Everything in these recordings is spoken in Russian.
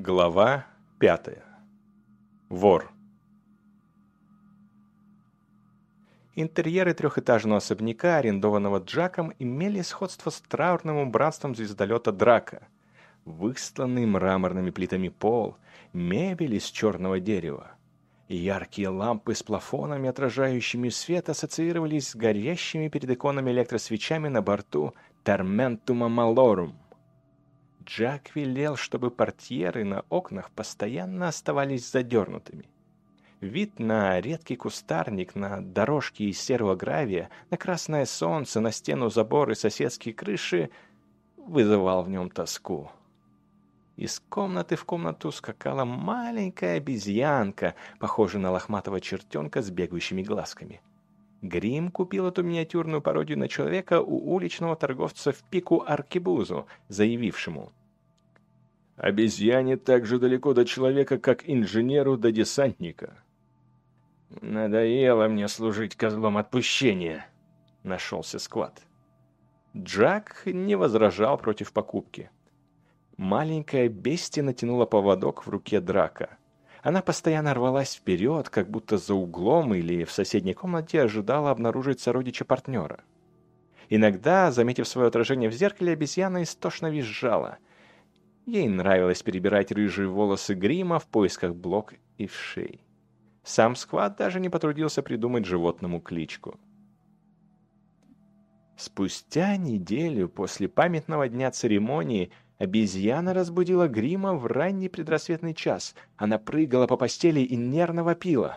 Глава пятая. Вор. Интерьеры трехэтажного особняка, арендованного Джаком, имели сходство с траурным убранством звездолета Драка. Выстланный мраморными плитами пол, мебель из черного дерева. Яркие лампы с плафонами, отражающими свет, ассоциировались с горящими перед иконами электросвечами на борту Терментума Малорум. Джак велел, чтобы портьеры на окнах постоянно оставались задернутыми. Вид на редкий кустарник, на дорожки из серого гравия, на красное солнце, на стену заборы соседские крыши вызывал в нем тоску. Из комнаты в комнату скакала маленькая обезьянка, похожая на лохматого чертенка с бегающими глазками. Грим купил эту миниатюрную пародию на человека у уличного торговца в пику Аркебузу, заявившему Обезьяне так же далеко до человека, как инженеру до десантника. «Надоело мне служить козлом отпущения», — нашелся Скват. Джак не возражал против покупки. Маленькая бестия натянула поводок в руке Драка. Она постоянно рвалась вперед, как будто за углом или в соседней комнате ожидала обнаружить сородича партнера. Иногда, заметив свое отражение в зеркале, обезьяна истошно визжала — Ей нравилось перебирать рыжие волосы грима в поисках блок и вшей. Сам Скват даже не потрудился придумать животному кличку. Спустя неделю после памятного дня церемонии обезьяна разбудила грима в ранний предрассветный час. Она прыгала по постели и нервно вопила.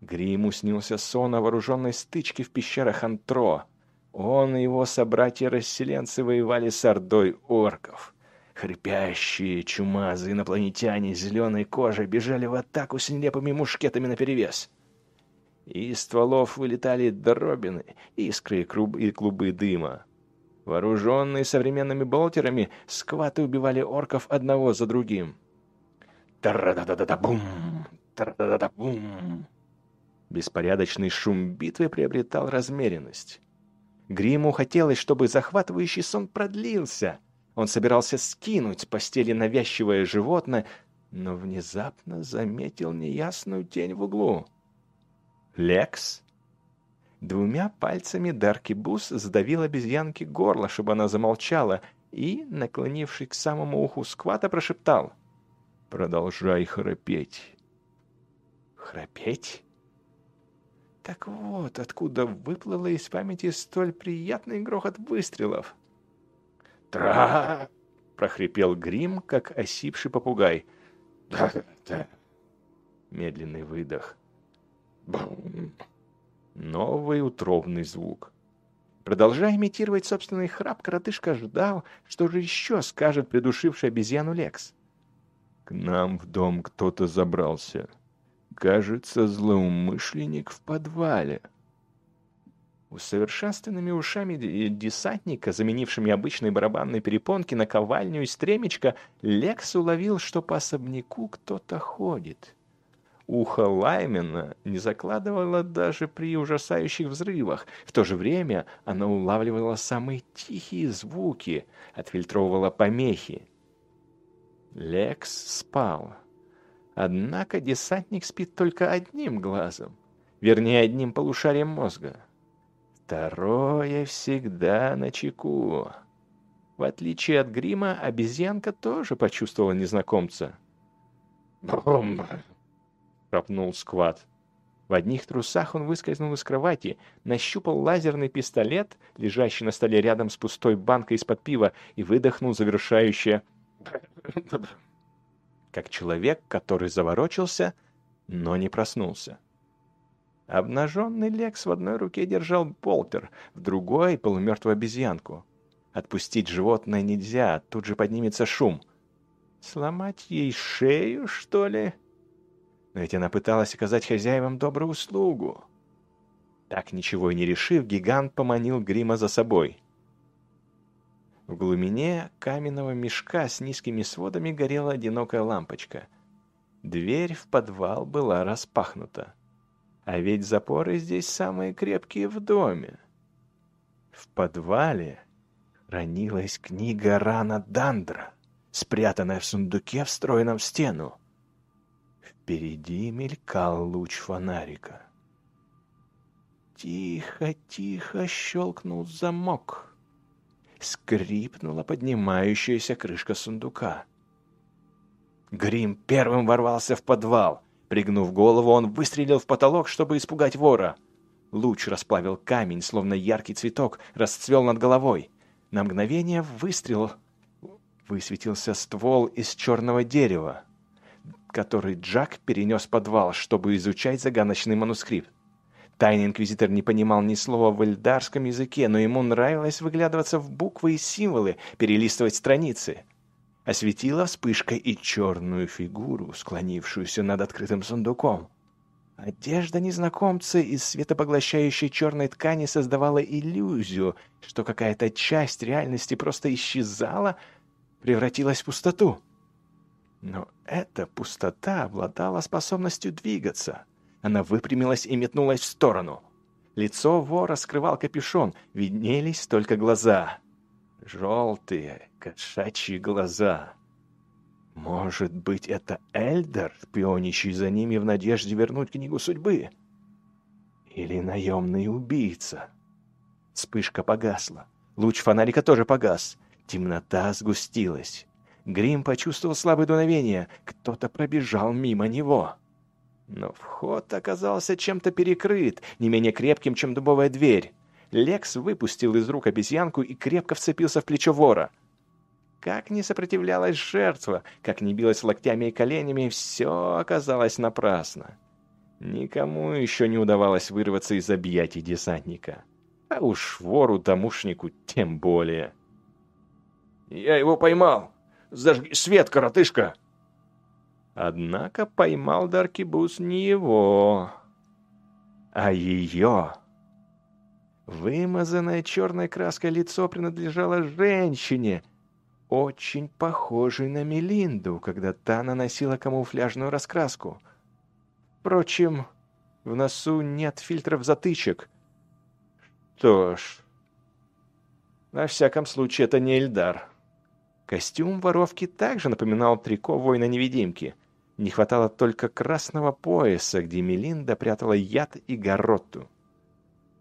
Гриму снился сон о вооруженной стычке в пещерах Антро. Он и его собратья-расселенцы воевали с ордой орков. Хрипящие, чумазые инопланетяне с зеленой кожей бежали в атаку с нелепыми мушкетами наперевес. Из стволов вылетали дробины, искры и клубы дыма. Вооруженные современными болтерами, скваты убивали орков одного за другим. Тара-да-да-да-бум! Тара-да-да-да-бум! Беспорядочный шум битвы приобретал размеренность. Гриму хотелось, чтобы захватывающий сон продлился — он собирался скинуть с постели навязчивое животное, но внезапно заметил неясную тень в углу. «Лекс?» Двумя пальцами Дарки Бус сдавил обезьянке горло, чтобы она замолчала, и, наклонившись к самому уху сквата, прошептал «Продолжай храпеть». «Храпеть?» Так вот, откуда выплыло из памяти столь приятный грохот выстрелов. «Тра!» — прохрипел Грим, как осипший попугай. «Да-да-да!» Медленный выдох. Бум! Новый утробный звук. Продолжая имитировать собственный храп, коротышка ждал, что же еще скажет придушивший обезьяну Лекс. «К нам в дом кто-то забрался. Кажется, злоумышленник в подвале». Усовершенствованными ушами десантника, заменившими обычные барабанные перепонки на ковальню и стремечко, Лекс уловил, что по особняку кто-то ходит. Ухо Лаймена не закладывало даже при ужасающих взрывах. В то же время оно улавливало самые тихие звуки, отфильтровывало помехи. Лекс спал. Однако десантник спит только одним глазом, вернее, одним полушарием мозга. Второе всегда на чеку. В отличие от грима, обезьянка тоже почувствовала незнакомца. «Бомба!» — шепнул Скват. В одних трусах он выскользнул из кровати, нащупал лазерный пистолет, лежащий на столе рядом с пустой банкой из-под пива, и выдохнул завершающее как человек, который заворочился, но не проснулся. Обнаженный Лекс в одной руке держал болтер, в другой — полумертвую обезьянку. Отпустить животное нельзя, тут же поднимется шум. Сломать ей шею, что ли? Но ведь она пыталась оказать хозяевам добрую услугу. Так ничего и не решив, гигант поманил Грима за собой. В глубине каменного мешка с низкими сводами горела одинокая лампочка. Дверь в подвал была распахнута. А ведь запоры здесь самые крепкие в доме. В подвале хранилась книга Рана Дандра, спрятанная в сундуке, встроенном в стену. Впереди мелькал луч фонарика. Тихо-тихо щелкнул замок. Скрипнула поднимающаяся крышка сундука. Грим первым ворвался в подвал. Пригнув голову, он выстрелил в потолок, чтобы испугать вора. Луч расплавил камень, словно яркий цветок, расцвел над головой. На мгновение выстрел высветился ствол из черного дерева, который Джак перенес в подвал, чтобы изучать загадочный манускрипт. Тайный инквизитор не понимал ни слова в эльдарском языке, но ему нравилось выглядываться в буквы и символы, перелистывать страницы. Осветила вспышка и черную фигуру, склонившуюся над открытым сундуком. Одежда незнакомца из светопоглощающей черной ткани создавала иллюзию, что какая-то часть реальности просто исчезала, превратилась в пустоту. Но эта пустота обладала способностью двигаться — она выпрямилась и метнулась в сторону. Лицо вора скрывал капюшон, виднелись только глаза. Желтые, кошачьи глаза. Может быть, это Эльдер, пионящий за ними в надежде вернуть книгу судьбы? Или наемный убийца? Вспышка погасла. Луч фонарика тоже погас. Темнота сгустилась. Грим почувствовал слабое дуновение. Кто-то пробежал мимо него. Но вход оказался чем-то перекрыт, не менее крепким, чем дубовая дверь. Лекс выпустил из рук обезьянку и крепко вцепился в плечо вора. Как ни сопротивлялась жертва, как ни билась локтями и коленями, все оказалось напрасно. Никому еще не удавалось вырваться из объятий десантника. А уж вору-домушнику тем более. «Я его поймал! Зажги свет, коротышка!» Однако поймал Даркибус не его, а ее. Вымазанное черной краской лицо принадлежало женщине, очень похожей на Мелинду, когда та наносила камуфляжную раскраску. Впрочем, в носу нет фильтров затычек. Что ж, на всяком случае, это не Эльдар. Костюм воровки также напоминал трико воина-невидимки — не хватало только красного пояса, где Мелинда прятала яд и горотту.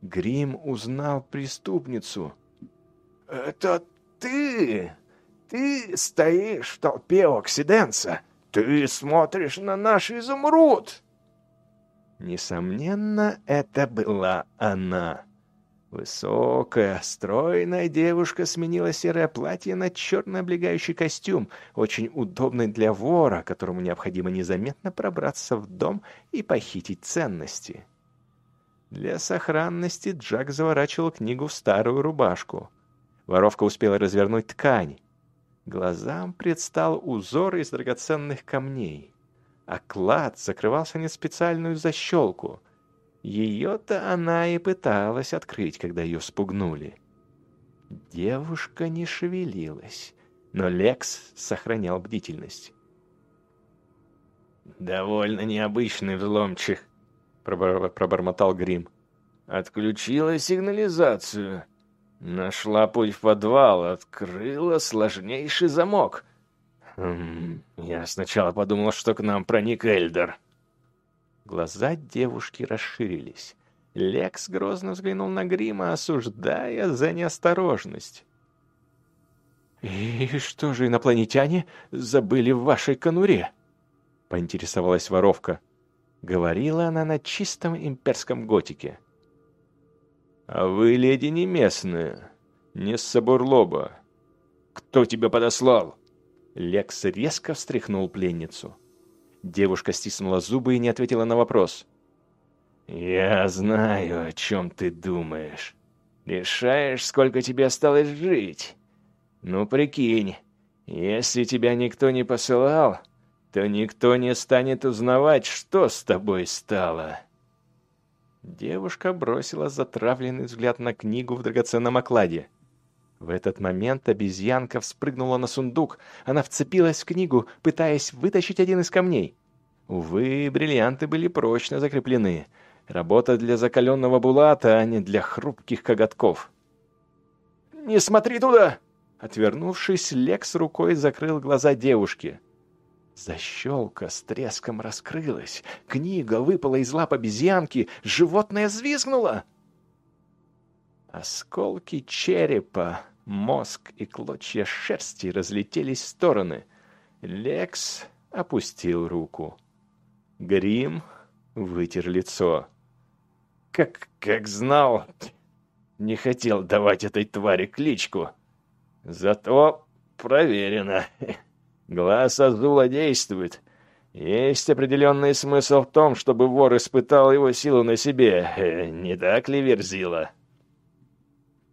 Грим узнал преступницу. «Это ты! Ты стоишь в толпе Оксиденса! Ты смотришь на наш изумруд!» Несомненно, это была она. Высокая, стройная девушка сменила серое платье на черный облегающий костюм, очень удобный для вора, которому необходимо незаметно пробраться в дом и похитить ценности. Для сохранности Джак заворачивал книгу в старую рубашку. Воровка успела развернуть ткань. Глазам предстал узор из драгоценных камней. А клад закрывался не специальную защелку — ее-то она и пыталась открыть, когда ее спугнули. Девушка не шевелилась, но Лекс сохранял бдительность. «Довольно необычный взломчик», — пробормотал Грим. «Отключила сигнализацию. Нашла путь в подвал, открыла сложнейший замок. Хм, я сначала подумал, что к нам проник Эльдер». Глаза девушки расширились. Лекс грозно взглянул на Грима, осуждая за неосторожность. «И что же инопланетяне забыли в вашей конуре?» — поинтересовалась воровка. Говорила она на чистом имперском готике. «А вы, леди, не местная, не с Сабурлоба. Кто тебя подослал?» Лекс резко встряхнул пленницу. Девушка стиснула зубы и не ответила на вопрос. «Я знаю, о чем ты думаешь. Решаешь, сколько тебе осталось жить. Ну, прикинь, если тебя никто не посылал, то никто не станет узнавать, что с тобой стало». Девушка бросила затравленный взгляд на книгу в драгоценном окладе. В этот момент обезьянка вспрыгнула на сундук. Она вцепилась в книгу, пытаясь вытащить один из камней. Увы, бриллианты были прочно закреплены. Работа для закаленного булата, а не для хрупких коготков. «Не смотри туда!» Отвернувшись, Лекс рукой закрыл глаза девушки. Защелка с треском раскрылась. Книга выпала из лап обезьянки. Животное взвизгнуло. Осколки черепа, мозг и клочья шерсти разлетелись в стороны. Лекс опустил руку. Грим вытер лицо. «Как, как знал, не хотел давать этой твари кличку. Зато проверено. Глаз Азула действует. Есть определенный смысл в том, чтобы вор испытал его силу на себе. Э, не так ли, Верзила?»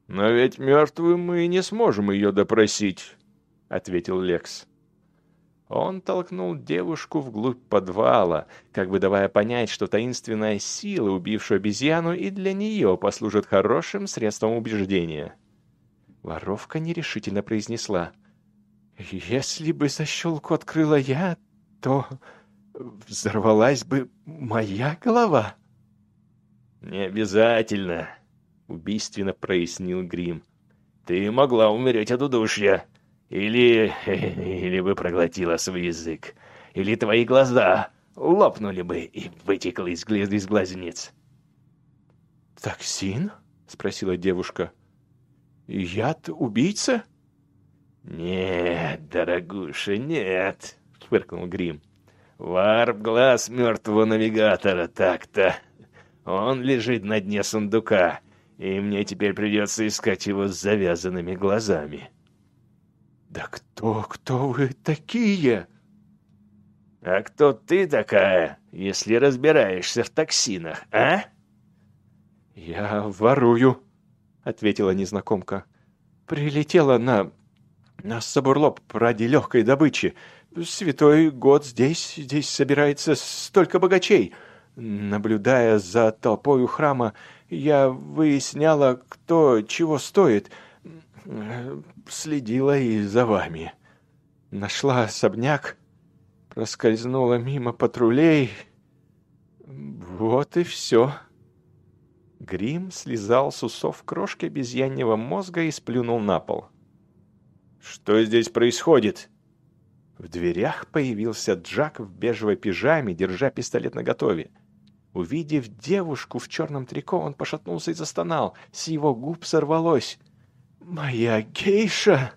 «Но ведь мертвым мы не сможем ее допросить», — ответил Лекс. Он толкнул девушку вглубь подвала, как бы давая понять, что таинственная сила, убившая обезьяну, и для нее послужит хорошим средством убеждения. Воровка нерешительно произнесла. «Если бы защелку открыла я, то взорвалась бы моя голова». «Не обязательно», — убийственно прояснил Грим. «Ты могла умереть от удушья». Или... или бы проглотила свой язык. Или твои глаза лопнули бы и вытекли из, из глазниц. «Токсин?» — спросила девушка. «Яд убийца?» «Нет, дорогуша, нет», — фыркнул Грим. «Варп глаз мертвого навигатора, так-то. Он лежит на дне сундука, и мне теперь придется искать его с завязанными глазами». «Да кто, кто вы такие?» «А кто ты такая, если разбираешься в токсинах, а?» «Я ворую», — ответила незнакомка. «Прилетела на... на Сабурлоп ради легкой добычи. Святой год здесь, здесь собирается столько богачей. Наблюдая за толпой у храма, я выясняла, кто чего стоит — следила и за вами. Нашла особняк, проскользнула мимо патрулей. Вот и все. Грим слезал с усов крошки обезьяньего мозга и сплюнул на пол. «Что здесь происходит?» В дверях появился Джак в бежевой пижаме, держа пистолет наготове. Увидев девушку в черном трико, он пошатнулся и застонал. С его губ сорвалось. «Моя гейша?»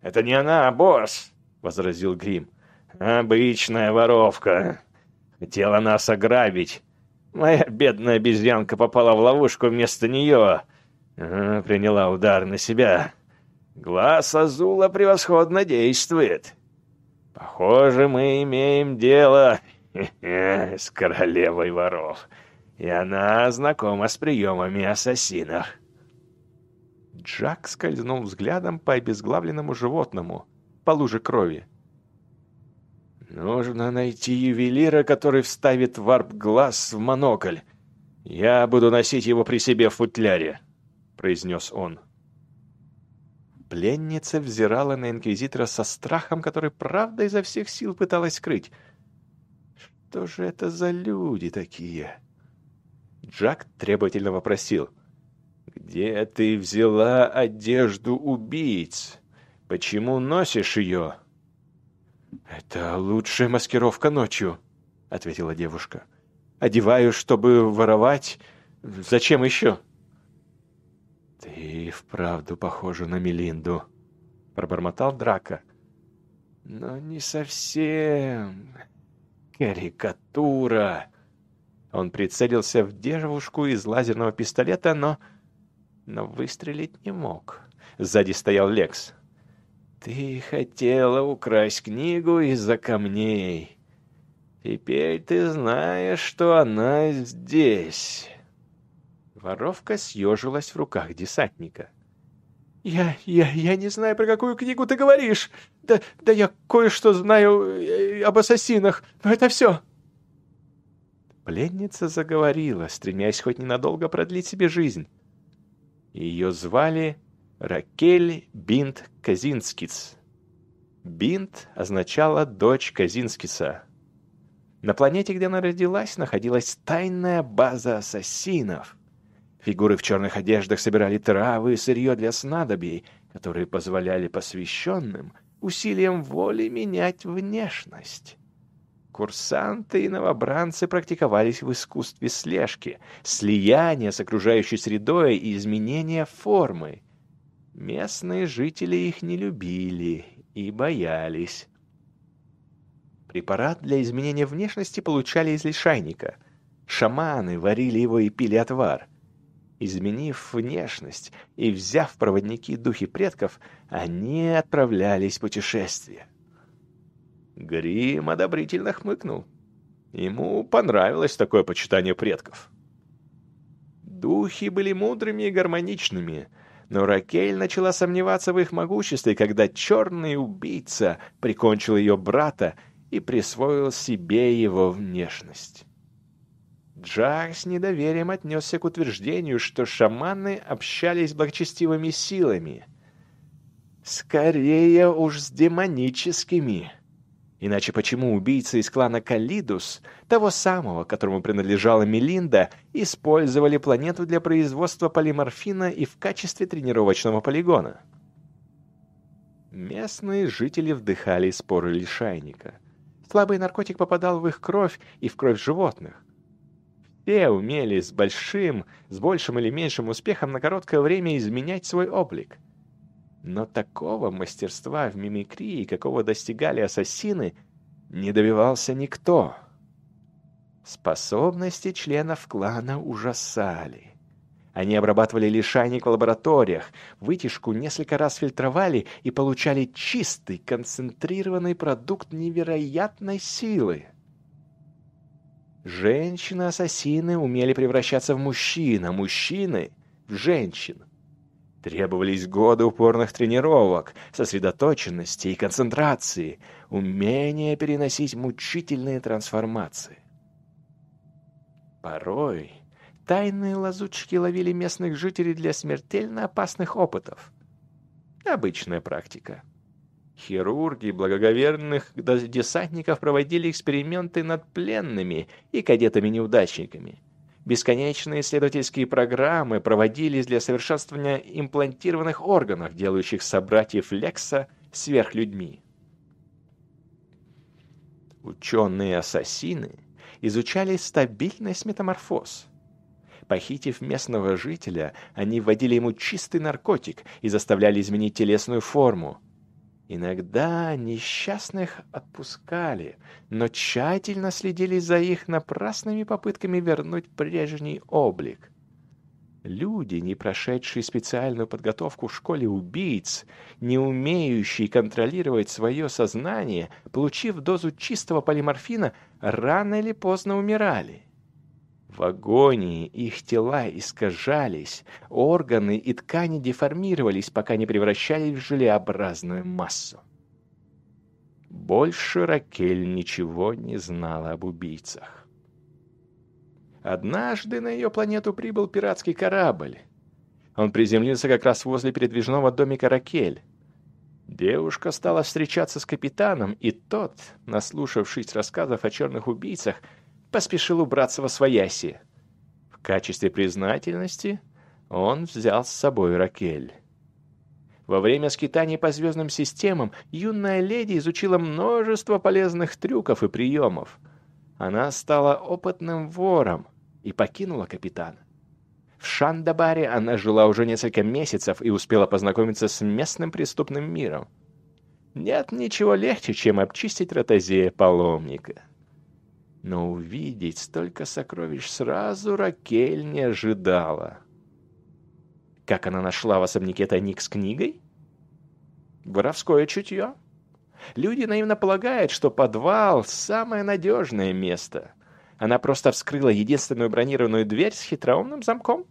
«Это не она, а босс», — возразил Грим. «Обычная воровка. Хотела нас ограбить. Моя бедная обезьянка попала в ловушку вместо нее. Приняла удар на себя. Глаз Азула превосходно действует. Похоже, мы имеем дело с королевой воров, и она знакома с приемами ассасинов». Джак скользнул взглядом по обезглавленному животному, по луже крови. «Нужно найти ювелира, который вставит варп-глаз в монокль. Я буду носить его при себе в футляре», — произнес он. Пленница взирала на инквизитора со страхом, который, правда, изо всех сил пыталась скрыть. «Что же это за люди такие?» Джак требовательно вопросил — «Где ты взяла одежду убийц? Почему носишь ее?» «Это лучшая маскировка ночью», — ответила девушка. «Одеваю, чтобы воровать. Зачем еще?» «Ты вправду похожа на Мелинду», — пробормотал Драка. «Но не совсем. Карикатура». Он прицелился в девушку из лазерного пистолета, но но выстрелить не мог. Сзади стоял Лекс. «Ты хотела украсть книгу из-за камней. Теперь ты знаешь, что она здесь». Воровка съежилась в руках десантника. «Я, я, я не знаю, про какую книгу ты говоришь. Да, да я кое-что знаю э, об ассасинах, но это все». Пленница заговорила, стремясь хоть ненадолго продлить себе жизнь. Ее звали Ракель Бинт Казинскиц. Бинт означала «дочь Казинскица». На планете, где она родилась, находилась тайная база ассасинов. Фигуры в черных одеждах собирали травы и сырье для снадобий, которые позволяли посвященным усилием воли менять внешность. Курсанты и новобранцы практиковались в искусстве слежки, слияния с окружающей средой и изменения формы. Местные жители их не любили и боялись. Препарат для изменения внешности получали из лишайника. Шаманы варили его и пили отвар. Изменив внешность и взяв проводники духи предков, они отправлялись в путешествие. Грим одобрительно хмыкнул. Ему понравилось такое почитание предков. Духи были мудрыми и гармоничными, но Ракель начала сомневаться в их могуществе, когда черный убийца прикончил ее брата и присвоил себе его внешность. Джах с недоверием отнесся к утверждению, что шаманы общались с благочестивыми силами. Скорее уж с демоническими. Иначе почему убийцы из клана Калидус, того самого, которому принадлежала Мелинда, использовали планету для производства полиморфина и в качестве тренировочного полигона? Местные жители вдыхали споры лишайника. Слабый наркотик попадал в их кровь и в кровь животных. Все умели с большим, с большим или меньшим успехом на короткое время изменять свой облик. Но такого мастерства в мимикрии, какого достигали ассасины, не добивался никто. Способности членов клана ужасали. Они обрабатывали лишайник в лабораториях, вытяжку несколько раз фильтровали и получали чистый, концентрированный продукт невероятной силы. Женщины-ассасины умели превращаться в мужчин, а мужчины — в женщин. Требовались годы упорных тренировок, сосредоточенности и концентрации, умения переносить мучительные трансформации. Порой тайные лазутчики ловили местных жителей для смертельно опасных опытов. Обычная практика. Хирурги благоговерных десантников проводили эксперименты над пленными и кадетами-неудачниками. Бесконечные исследовательские программы проводились для совершенствования имплантированных органов, делающих собратьев Лекса сверхлюдьми. Ученые-ассасины изучали стабильность метаморфоз. Похитив местного жителя, они вводили ему чистый наркотик и заставляли изменить телесную форму, Иногда несчастных отпускали, но тщательно следили за их напрасными попытками вернуть прежний облик. Люди, не прошедшие специальную подготовку в школе убийц, не умеющие контролировать свое сознание, получив дозу чистого полиморфина, рано или поздно умирали. В агонии их тела искажались, органы и ткани деформировались, пока не превращались в желеобразную массу. Больше Ракель ничего не знала об убийцах. Однажды на ее планету прибыл пиратский корабль. Он приземлился как раз возле передвижного домика Ракель. Девушка стала встречаться с капитаном, и тот, наслушавшись рассказов о черных убийцах, поспешил убраться во свояси. В качестве признательности он взял с собой Ракель. Во время скитаний по звездным системам юная леди изучила множество полезных трюков и приемов. Она стала опытным вором и покинула капитана. В Шандабаре она жила уже несколько месяцев и успела познакомиться с местным преступным миром. Нет ничего легче, чем обчистить ротозея паломника но увидеть столько сокровищ сразу Ракель не ожидала. Как она нашла в особняке тайник с книгой? Воровское чутье. Люди наивно полагают, что подвал — самое надежное место. Она просто вскрыла единственную бронированную дверь с хитроумным замком.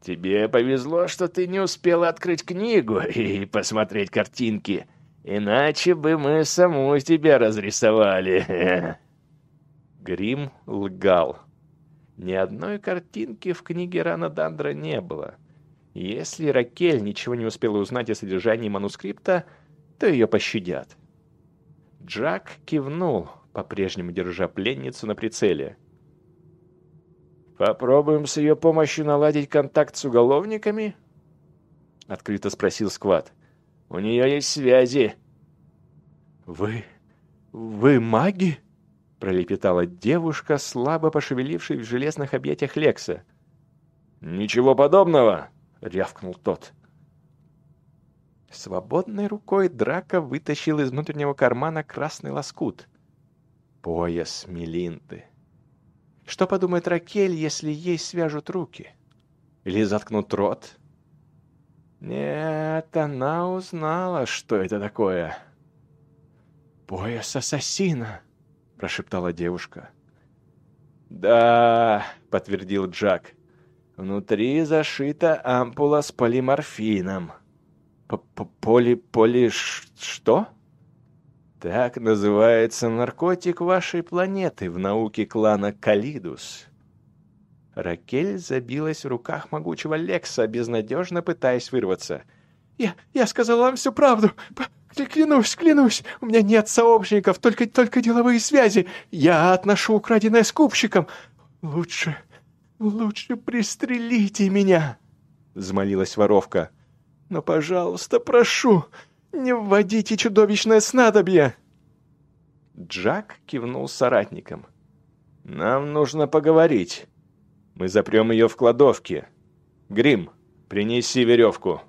«Тебе повезло, что ты не успела открыть книгу и посмотреть картинки», Иначе бы мы саму тебя разрисовали. Грим лгал. Ни одной картинки в книге Рана Дандра не было. Если Ракель ничего не успела узнать о содержании манускрипта, то ее пощадят. Джак кивнул, по-прежнему держа пленницу на прицеле. Попробуем с ее помощью наладить контакт с уголовниками? Открыто спросил Скват. У нее есть связи. Вы... вы маги? Пролепетала девушка, слабо пошевелившись в железных объятиях Лекса. «Ничего подобного!» — рявкнул тот. Свободной рукой Драка вытащил из внутреннего кармана красный лоскут. Пояс Мелинды. Что подумает Ракель, если ей свяжут руки? Или заткнут рот? Нет, она узнала, что это такое. «Пояс ассасина», — прошептала девушка. «Да», — подтвердил Джак. «Внутри зашита ампула с полиморфином». П -п «Поли... поли... что?» Так называется наркотик вашей планеты в науке клана Калидус. Ракель забилась в руках могучего Лекса, безнадежно пытаясь вырваться. «Я... я сказала вам всю правду! Клянусь, клянусь! У меня нет сообщников, только, только деловые связи! Я отношу украденное скупщикам! Лучше... лучше пристрелите меня!» Взмолилась воровка. «Но, пожалуйста, прошу, «Не вводите чудовищное снадобье!» Джак кивнул соратникам. «Нам нужно поговорить. Мы запрем ее в кладовке. Грим, принеси веревку».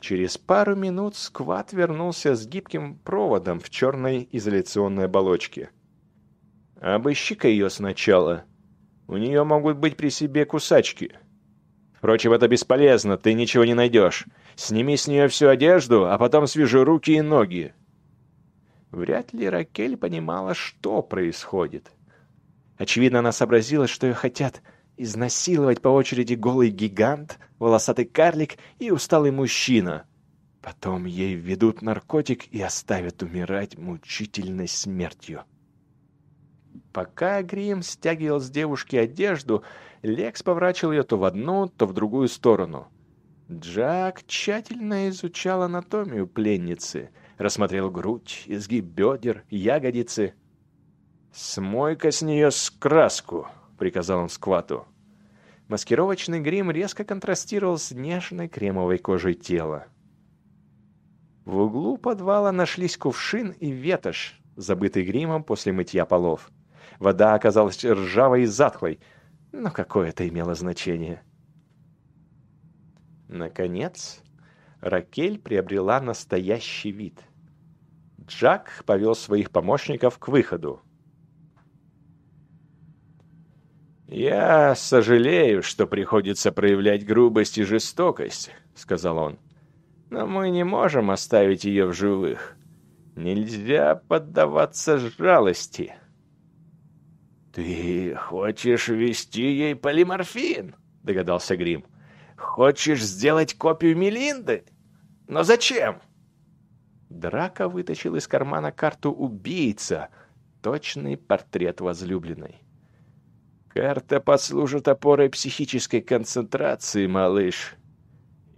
Через пару минут Скват вернулся с гибким проводом в черной изоляционной оболочке. «Обыщи-ка ее сначала. У нее могут быть при себе кусачки. Впрочем, это бесполезно, ты ничего не найдешь. Сними с нее всю одежду, а потом свяжи руки и ноги». Вряд ли Ракель понимала, что происходит. Очевидно, она сообразила, что ее хотят изнасиловать по очереди голый гигант, волосатый карлик и усталый мужчина. Потом ей введут наркотик и оставят умирать мучительной смертью. Пока Грим стягивал с девушки одежду, Лекс поворачивал ее то в одну, то в другую сторону — Джак тщательно изучал анатомию пленницы, рассмотрел грудь, изгиб бедер, ягодицы. «Смой-ка с нее с краску», — приказал он Сквату. Маскировочный грим резко контрастировал с нежной кремовой кожей тела. В углу подвала нашлись кувшин и ветошь, забытый гримом после мытья полов. Вода оказалась ржавой и затхлой, но какое это имело значение? — Наконец, Ракель приобрела настоящий вид. Джак повел своих помощников к выходу. «Я сожалею, что приходится проявлять грубость и жестокость», — сказал он. «Но мы не можем оставить ее в живых. Нельзя поддаваться жалости». «Ты хочешь ввести ей полиморфин?» — догадался Грим. Хочешь сделать копию Мелинды? Но зачем? Драка вытащил из кармана карту убийца, точный портрет возлюбленной. Карта послужит опорой психической концентрации, малыш.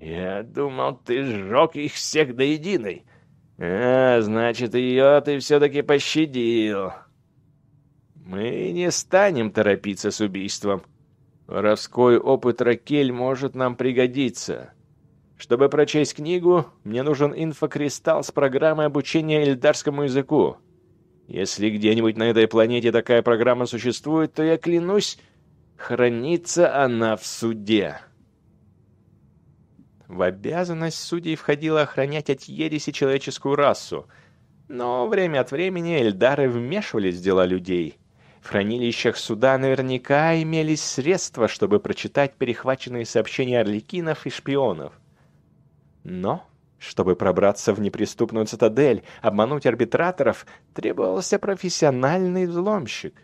Я думал, ты сжег их всех до единой. А, значит, ее ты все-таки пощадил. Мы не станем торопиться с убийством. Воровской опыт Ракель может нам пригодиться. Чтобы прочесть книгу, мне нужен инфокристалл с программой обучения эльдарскому языку. Если где-нибудь на этой планете такая программа существует, то я клянусь, хранится она в суде. В обязанность судей входило охранять от ереси человеческую расу, но время от времени эльдары вмешивались в дела людей — в хранилищах суда наверняка имелись средства, чтобы прочитать перехваченные сообщения орликинов и шпионов. Но, чтобы пробраться в неприступную цитадель, обмануть арбитраторов, требовался профессиональный взломщик.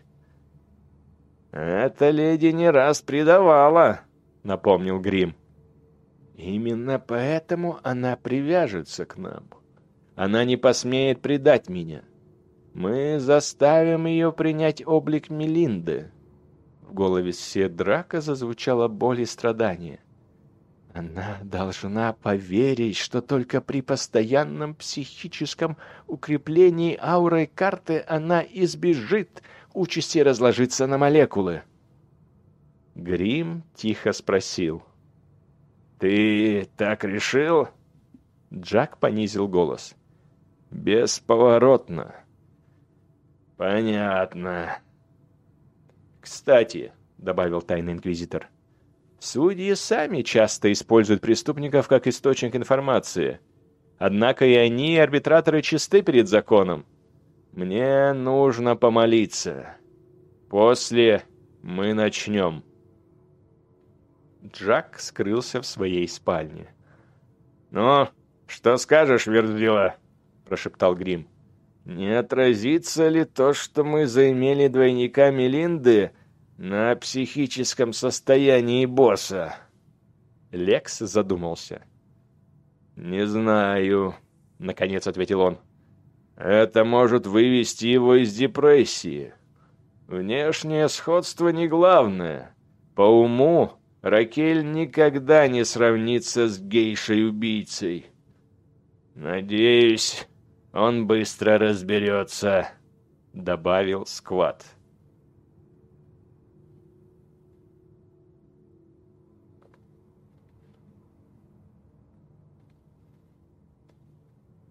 «Эта леди не раз предавала», — напомнил Грим. «Именно поэтому она привяжется к нам. Она не посмеет предать меня. Мы заставим ее принять облик Мелинды. В голове Седрака зазвучала боль и страдание. Она должна поверить, что только при постоянном психическом укреплении аурой карты она избежит участи разложиться на молекулы. Грим тихо спросил. «Ты так решил?» Джак понизил голос. «Бесповоротно». «Понятно». «Кстати», — добавил тайный инквизитор, — «судьи сами часто используют преступников как источник информации. Однако и они, и арбитраторы, чисты перед законом. Мне нужно помолиться. После мы начнем». Джак скрылся в своей спальне. «Ну, что скажешь, Вердвила?» – прошептал Грим. «Не отразится ли то, что мы заимели двойника Мелинды на психическом состоянии босса?» Лекс задумался. «Не знаю», — наконец ответил он. «Это может вывести его из депрессии. Внешнее сходство не главное. По уму Ракель никогда не сравнится с гейшей-убийцей. Надеюсь, он быстро разберется, добавил Скват.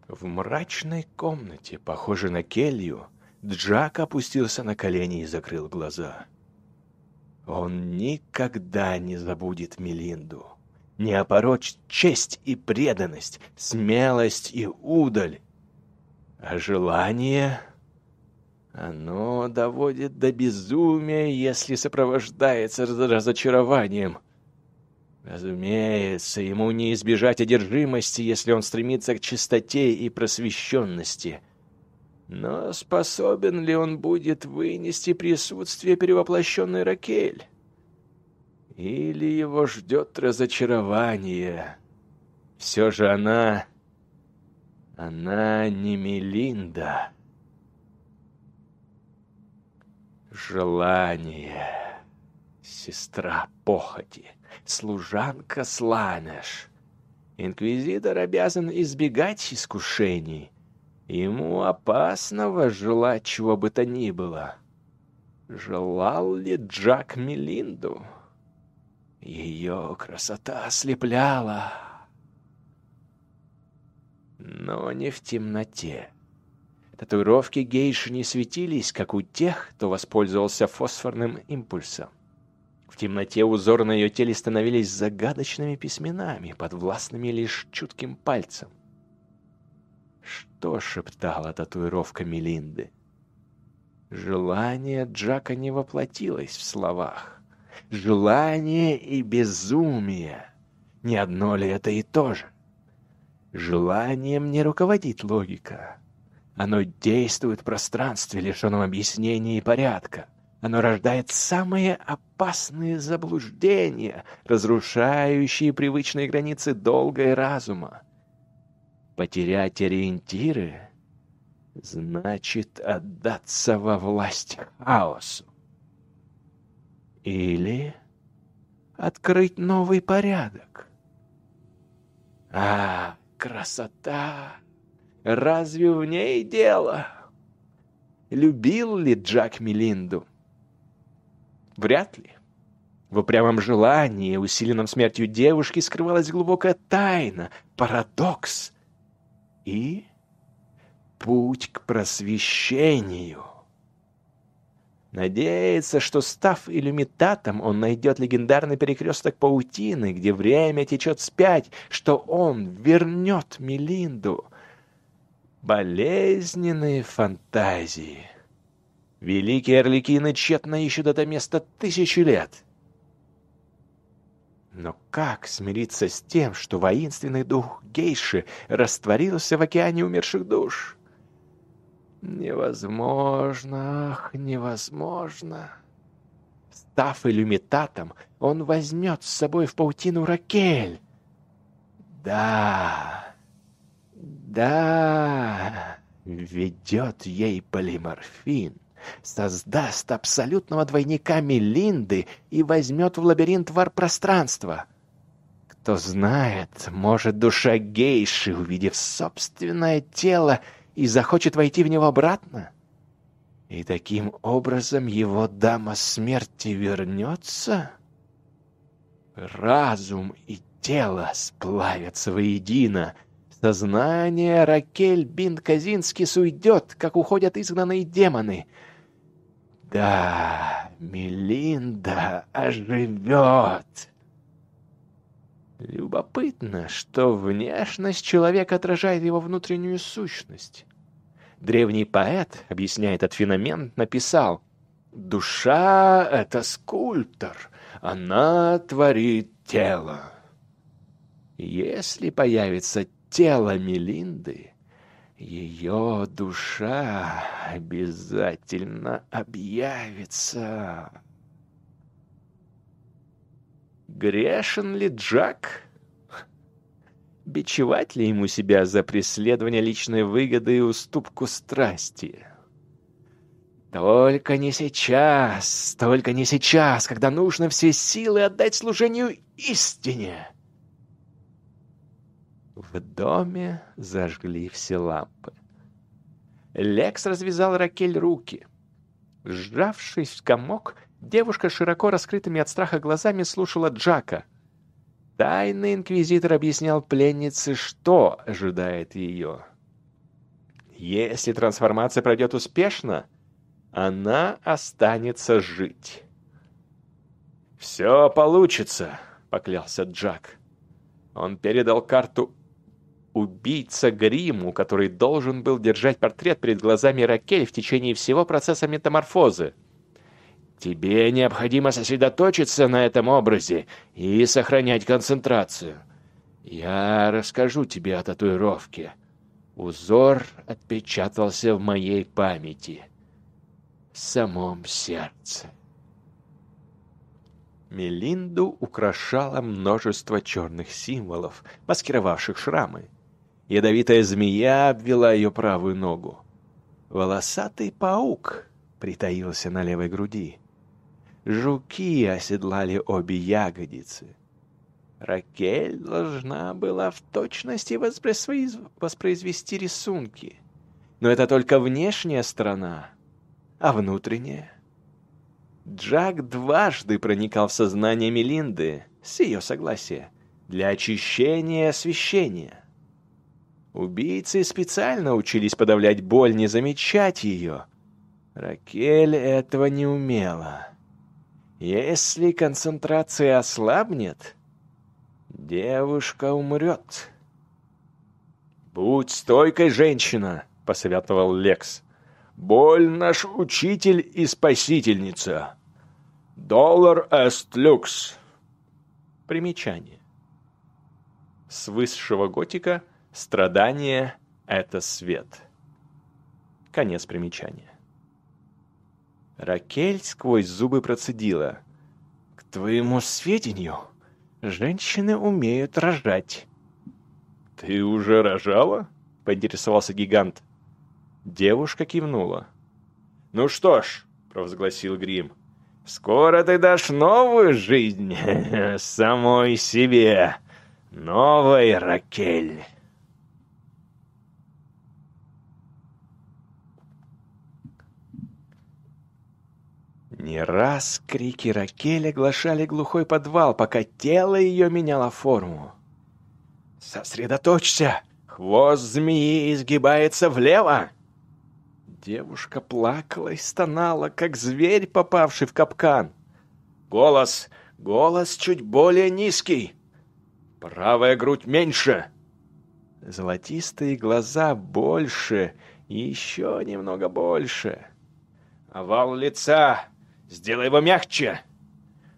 В мрачной комнате, похожей на келью, Джак опустился на колени и закрыл глаза. Он никогда не забудет Мелинду. Не опорочит честь и преданность, смелость и удаль. А желание... Оно доводит до безумия, если сопровождается разочарованием. Разумеется, ему не избежать одержимости, если он стремится к чистоте и просвещенности. Но способен ли он будет вынести присутствие перевоплощенной Ракель? Или его ждет разочарование? Все же она... Она не Мелинда. Желание. Сестра похоти. Служанка Сланеш. Инквизитор обязан избегать искушений — Ему опасно желать чего бы то ни было. Желал ли Джак Мелинду? Ее красота ослепляла. Но не в темноте. Татуировки гейши не светились, как у тех, кто воспользовался фосфорным импульсом. В темноте узоры на ее теле становились загадочными письменами, подвластными лишь чутким пальцем. Что шептала татуировка Мелинды? Желание Джака не воплотилось в словах. Желание и безумие. Не одно ли это и то же? Желанием не руководит логика. Оно действует в пространстве, лишенном объяснения и порядка. Оно рождает самые опасные заблуждения, разрушающие привычные границы долга и разума. Потерять ориентиры значит отдаться во власть хаосу. Или открыть новый порядок. А, красота! Разве в ней дело? Любил ли Джак Мелинду? Вряд ли. В упрямом желании, усиленном смертью девушки, скрывалась глубокая тайна, парадокс, и путь к просвещению. Надеется, что, став иллюмитатом, он найдет легендарный перекресток паутины, где время течет спять, что он вернет Мелинду. Болезненные фантазии. Великие орликины тщетно ищут это место тысячи лет — но как смириться с тем, что воинственный дух гейши растворился в океане умерших душ? Невозможно, ах, невозможно. Став иллюмитатом, он возьмет с собой в паутину Ракель. Да, да, ведет ей полиморфин создаст абсолютного двойника Мелинды и возьмет в лабиринт вар-пространства. Кто знает, может, душа гейши, увидев собственное тело, и захочет войти в него обратно? И таким образом его дама смерти вернется? Разум и тело сплавятся воедино. Сознание Ракель Бин Казинскис уйдет, как уходят изгнанные демоны. Да, Мелинда оживет. Любопытно, что внешность человека отражает его внутреннюю сущность. Древний поэт, объясняя этот феномен, написал «Душа — это скульптор, она творит тело». Если появится тело Мелинды, ее душа обязательно объявится. Грешен ли Джак? Бичевать ли ему себя за преследование личной выгоды и уступку страсти? Только не сейчас, только не сейчас, когда нужно все силы отдать служению истине. В доме зажгли все лампы. Лекс развязал Ракель руки. Сжавшись в комок, Девушка широко раскрытыми от страха глазами слушала Джака. Тайный инквизитор объяснял пленнице, что ожидает ее. Если трансформация пройдет успешно, она останется жить. «Все получится», — поклялся Джак. Он передал карту убийца Гриму, который должен был держать портрет перед глазами Ракель в течение всего процесса метаморфозы. Тебе необходимо сосредоточиться на этом образе и сохранять концентрацию. Я расскажу тебе о татуировке. Узор отпечатался в моей памяти, в самом сердце. Мелинду украшало множество черных символов, маскировавших шрамы. Ядовитая змея обвела ее правую ногу. Волосатый паук притаился на левой груди. Жуки оседлали обе ягодицы. Ракель должна была в точности воспроиз... воспроизвести рисунки. Но это только внешняя сторона, а внутренняя. Джак дважды проникал в сознание Мелинды с ее согласия для очищения и освещения. Убийцы специально учились подавлять боль, не замечать ее. Ракель этого не умела. Если концентрация ослабнет, девушка умрет. «Будь стойкой, женщина!» — посоветовал Лекс. «Боль наш учитель и спасительница. Доллар эст люкс». Примечание. С высшего готика страдание — это свет. Конец примечания. Ракель сквозь зубы процедила. «К твоему сведению, женщины умеют рожать». «Ты уже рожала?» — поинтересовался гигант. Девушка кивнула. «Ну что ж», — провозгласил Грим, — «скоро ты дашь новую жизнь самой себе, новой Ракель». Не раз крики Ракель оглашали глухой подвал, пока тело ее меняло форму. «Сосредоточься! Хвост змеи изгибается влево!» Девушка плакала и стонала, как зверь, попавший в капкан. «Голос! Голос чуть более низкий! Правая грудь меньше!» Золотистые глаза больше и еще немного больше. Овал лица Сделай его мягче.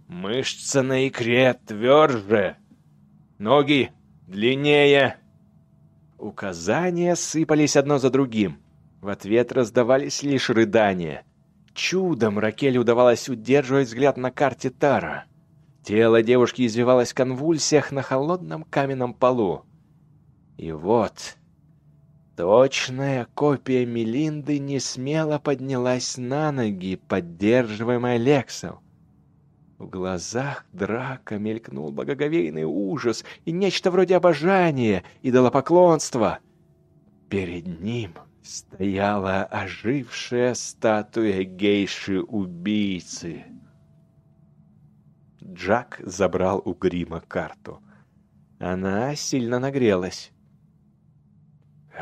Мышца на икре тверже. Ноги длиннее. Указания сыпались одно за другим. В ответ раздавались лишь рыдания. Чудом Ракель удавалось удерживать взгляд на карте Тара. Тело девушки извивалось в конвульсиях на холодном каменном полу. И вот Точная копия Мелинды не смело поднялась на ноги, поддерживаемая Лексом. В глазах Драка мелькнул благоговейный ужас и нечто вроде обожания, идолопоклонства. Перед ним стояла ожившая статуя гейши-убийцы. Джак забрал у грима карту. Она сильно нагрелась.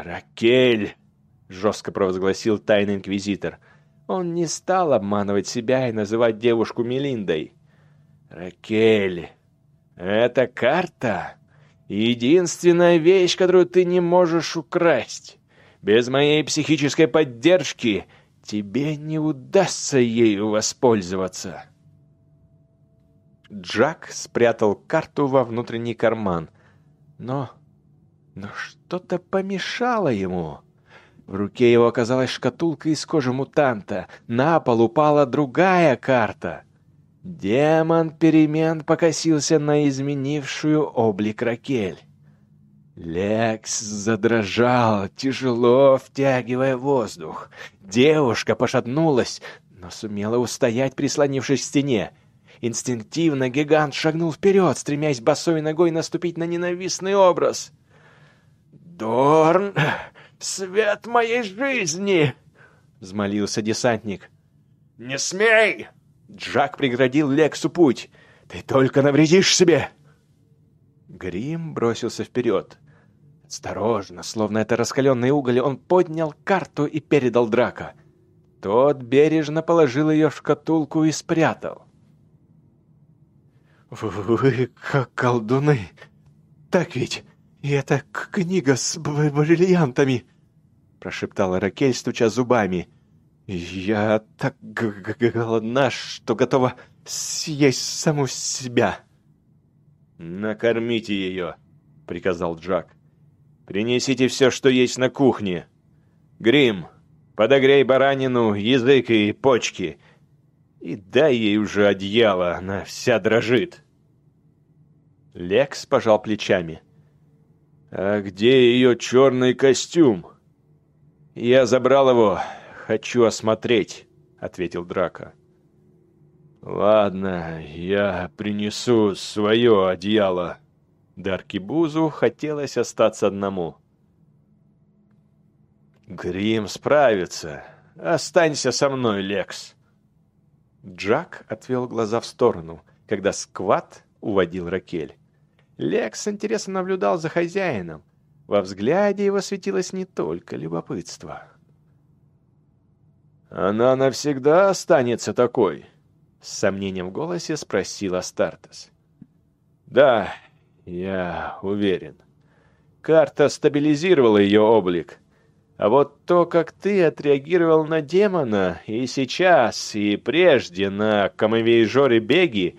«Ракель!» — жестко провозгласил тайный инквизитор. Он не стал обманывать себя и называть девушку Мелиндой. «Ракель, это карта — единственная вещь, которую ты не можешь украсть. Без моей психической поддержки тебе не удастся ею воспользоваться». Джак спрятал карту во внутренний карман, но... но что-то помешало ему. В руке его оказалась шкатулка из кожи мутанта. На пол упала другая карта. Демон перемен покосился на изменившую облик Ракель. Лекс задрожал, тяжело втягивая воздух. Девушка пошатнулась, но сумела устоять, прислонившись к стене. Инстинктивно гигант шагнул вперед, стремясь босой ногой наступить на ненавистный образ. «Дорн!» свет моей жизни!» — взмолился десантник. «Не смей!» Джак преградил Лексу путь. «Ты только навредишь себе!» Грим бросился вперед. Осторожно, словно это раскаленный уголь, он поднял карту и передал Драка. Тот бережно положил ее в шкатулку и спрятал. «Вы как колдуны! Так ведь?» «И это книга с бриллиантами!» — прошептала Ракель, стуча зубами. «Я так голодна, что готова съесть саму себя!» «Накормите ее!» — приказал Джак. «Принесите все, что есть на кухне. Грим, подогрей баранину, язык и почки. И дай ей уже одеяло, она вся дрожит!» Лекс пожал плечами. «А где ее черный костюм?» «Я забрал его. Хочу осмотреть», — ответил Драко. «Ладно, я принесу свое одеяло». Даркибузу хотелось остаться одному. «Грим справится. Останься со мной, Лекс». Джак отвел глаза в сторону, когда Скват уводил Ракель. Лекс с интересом наблюдал за хозяином. Во взгляде его светилось не только любопытство. «Она навсегда останется такой?» С сомнением в голосе спросил Астартес. «Да, я уверен. Карта стабилизировала ее облик. А вот то, как ты отреагировал на демона и сейчас, и прежде на Камовейжоре Беги,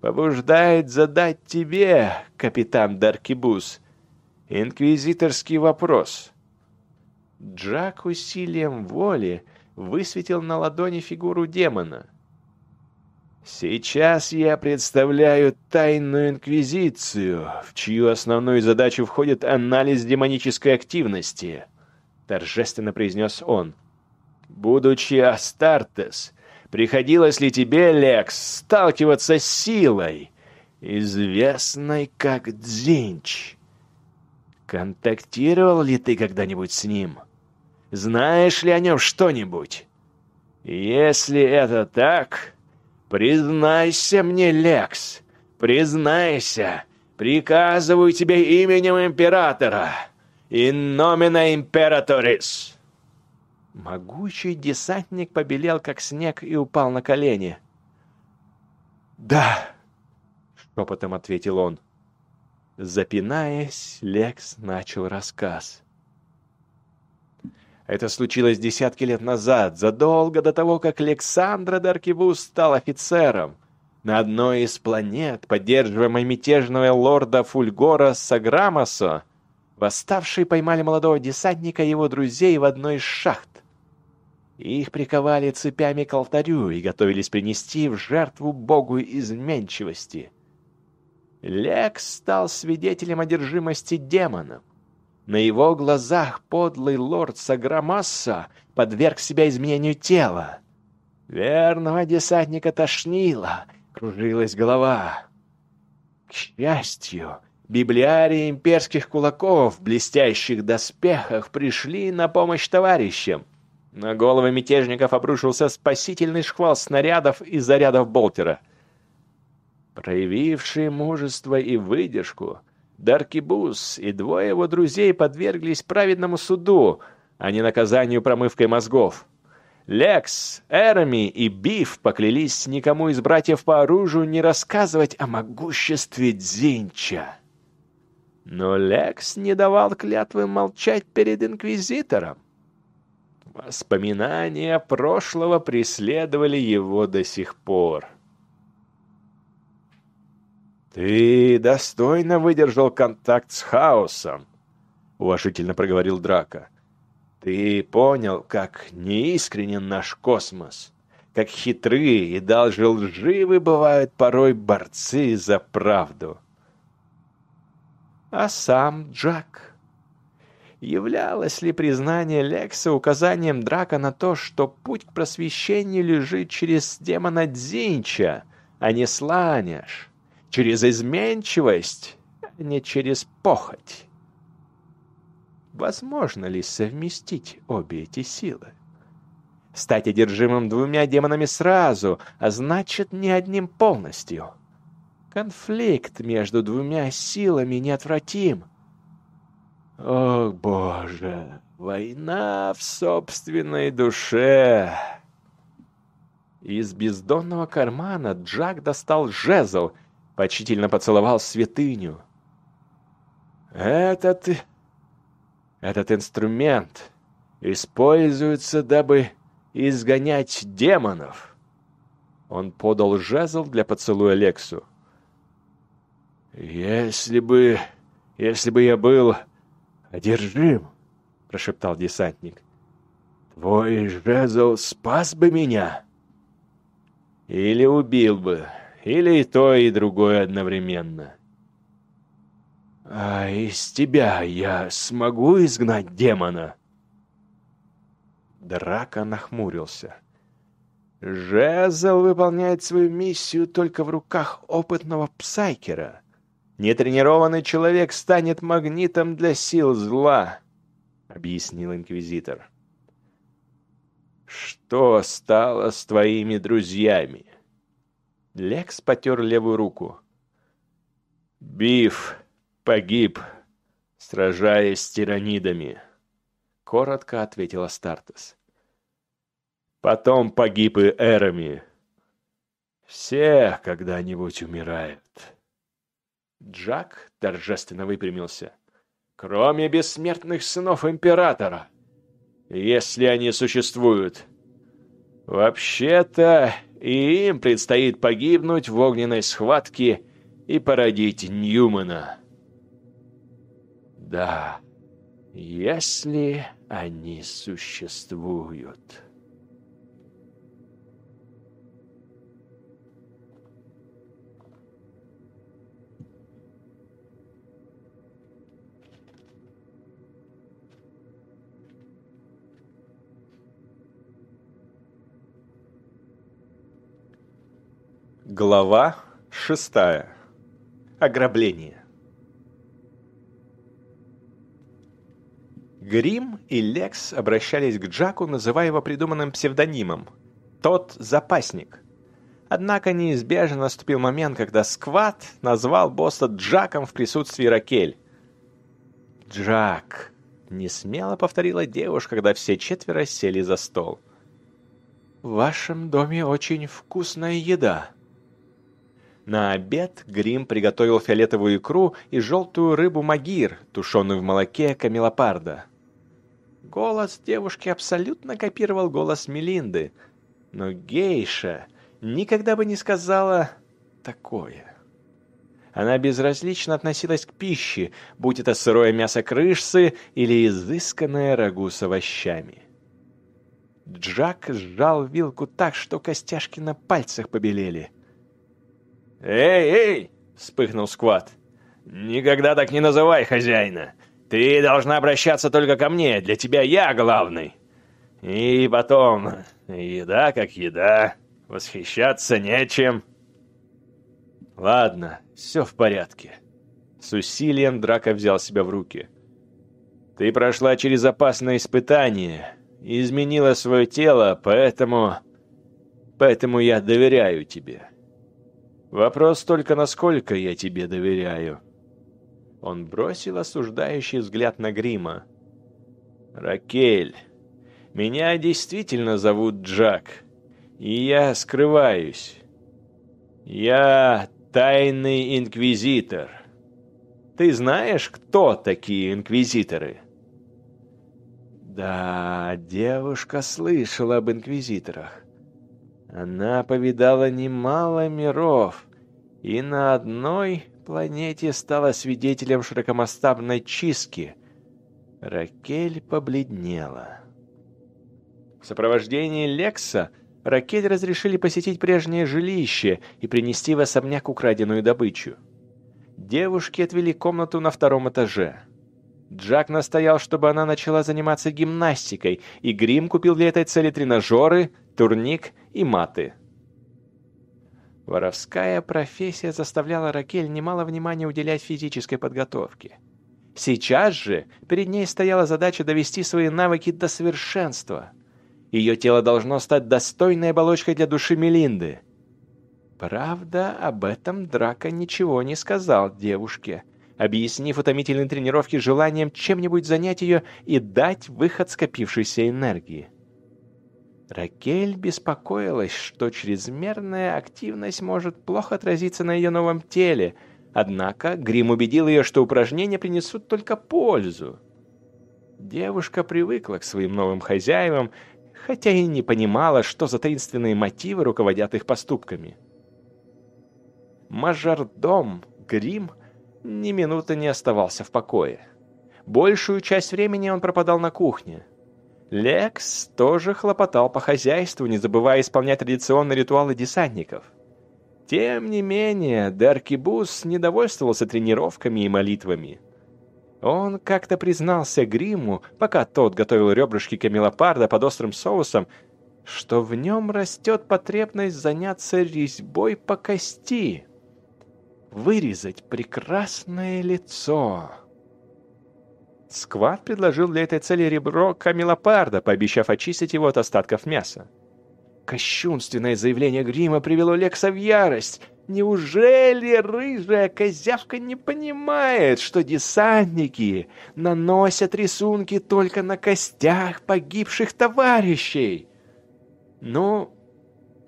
побуждает задать тебе, капитан Даркибус, инквизиторский вопрос. Джак усилием воли высветил на ладони фигуру демона. «Сейчас я представляю тайную инквизицию, в чью основную задачу входит анализ демонической активности», — торжественно произнес он. «Будучи Астартес, Приходилось ли тебе, Лекс, сталкиваться с силой, известной как Дзинч? Контактировал ли ты когда-нибудь с ним? Знаешь ли о нем что-нибудь? Если это так, признайся мне, Лекс, признайся, приказываю тебе именем императора, in nomine imperatoris. Могучий десантник побелел, как снег, и упал на колени. «Да!» — шепотом ответил он. Запинаясь, Лекс начал рассказ. Это случилось десятки лет назад, задолго до того, как Александра Даркивус стал офицером. На одной из планет, поддерживаемой мятежного лорда Фульгора Саграмоса, восставшие поймали молодого десантника и его друзей в одной из шахт. Их приковали цепями к алтарю и готовились принести в жертву богу изменчивости. Лекс стал свидетелем одержимости демоном. На его глазах подлый лорд Саграмасса подверг себя изменению тела. Верного десантника тошнило, кружилась голова. К счастью, библиарии имперских кулаков в блестящих доспехах пришли на помощь товарищам — на головы мятежников обрушился спасительный шквал снарядов и зарядов болтера. Проявившие мужество и выдержку, Даркибус и двое его друзей подверглись праведному суду, а не наказанию промывкой мозгов. Лекс, Эрами и Биф поклялись никому из братьев по оружию не рассказывать о могуществе Дзинча. Но Лекс не давал клятвы молчать перед Инквизитором. Воспоминания прошлого преследовали его до сих пор. «Ты достойно выдержал контакт с хаосом», — уважительно проговорил Драка. Ты понял, как неискренен наш космос, как хитрые и даже лживы бывают порой борцы за правду. А сам Джак? Являлось ли признание Лекса указанием Драка на то, что путь к просвещению лежит через демона Дзинча, а не Сланяш, через изменчивость, а не через похоть? Возможно ли совместить обе эти силы? Стать одержимым двумя демонами сразу, а значит, не одним полностью. Конфликт между двумя силами неотвратим. О, Боже, война в собственной душе. Из бездонного кармана Джак достал жезл, почтительно поцеловал святыню. «Этот этот инструмент используется, дабы изгонять демонов. Он подал жезл для поцелуя Лексу. «Если бы... если бы я был одержим», — прошептал десантник, — «твой жезл спас бы меня». «Или убил бы, или и то, и другое одновременно». «А из тебя я смогу изгнать демона?» Драка нахмурился. «Жезл выполняет свою миссию только в руках опытного псайкера. Нетренированный человек станет магнитом для сил зла», — объяснил инквизитор. «Что стало с твоими друзьями?» Лекс потер левую руку. «Биф погиб, сражаясь с тиранидами», — коротко ответила Стартес. «Потом погиб и Эрами. Все когда-нибудь умирают». Джак торжественно выпрямился. «Кроме бессмертных сынов Императора, если они существуют. Вообще-то им предстоит погибнуть в огненной схватке и породить Ньюмана». Да, если они существуют. Глава шестая. Ограбление. Грим и Лекс обращались к Джаку, называя его придуманным псевдонимом. Тот запасник. Однако неизбежно наступил момент, когда Скват назвал босса Джаком в присутствии Ракель. «Джак», — несмело повторила девушка, когда все четверо сели за стол. «В вашем доме очень вкусная еда». На обед Грим приготовил фиолетовую икру и желтую рыбу магир, тушеную в молоке камелопарда. Голос девушки абсолютно копировал голос Мелинды, но гейша никогда бы не сказала такое. Она безразлично относилась к пище, будь это сырое мясо крышцы или изысканное рагу с овощами. Джак сжал вилку так, что костяшки на пальцах побелели. «Эй, эй!» — вспыхнул Скват. «Никогда так не называй хозяина! Ты должна обращаться только ко мне, для тебя я главный. И потом, еда как еда, восхищаться нечем. Ладно, все в порядке. С усилием Драка взял себя в руки. Ты прошла через опасное испытание и изменила свое тело, поэтому... Поэтому я доверяю тебе. Вопрос только, насколько я тебе доверяю». Он бросил осуждающий взгляд на Грима. «Ракель, меня действительно зовут Джак, и я скрываюсь. Я тайный инквизитор. Ты знаешь, кто такие инквизиторы?» Да, девушка слышала об инквизиторах. Она повидала немало миров, и на одной планете стала свидетелем широкомасштабной чистки. Ракель побледнела. В сопровождении Лекса Ракель разрешили посетить прежнее жилище и принести в особняк украденную добычу. Девушки отвели комнату на втором этаже. Джак настоял, чтобы она начала заниматься гимнастикой, и Грим купил для этой цели тренажеры, турник и маты. Воровская профессия заставляла Ракель немало внимания уделять физической подготовке. Сейчас же перед ней стояла задача довести свои навыки до совершенства. Ее тело должно стать достойной оболочкой для души Мелинды. Правда, об этом Драка ничего не сказал девушке – объяснив утомительные тренировки желанием чем-нибудь занять ее и дать выход скопившейся энергии. Ракель беспокоилась, что чрезмерная активность может плохо отразиться на ее новом теле, однако Грим убедил ее, что упражнения принесут только пользу. Девушка привыкла к своим новым хозяевам, хотя и не понимала, что за таинственные мотивы руководят их поступками. Мажордом Грим – ни минуты не оставался в покое. Большую часть времени он пропадал на кухне. Лекс тоже хлопотал по хозяйству, не забывая исполнять традиционные ритуалы десантников. Тем не менее, Деркибус не довольствовался тренировками и молитвами. Он как-то признался Гриму, пока тот готовил ребрышки камелопарда под острым соусом, что в нем растет потребность заняться резьбой по кости вырезать прекрасное лицо. Скват предложил для этой цели ребро камелопарда, пообещав очистить его от остатков мяса. Кощунственное заявление Грима привело Лекса в ярость. Неужели рыжая козявка не понимает, что десантники наносят рисунки только на костях погибших товарищей? Ну,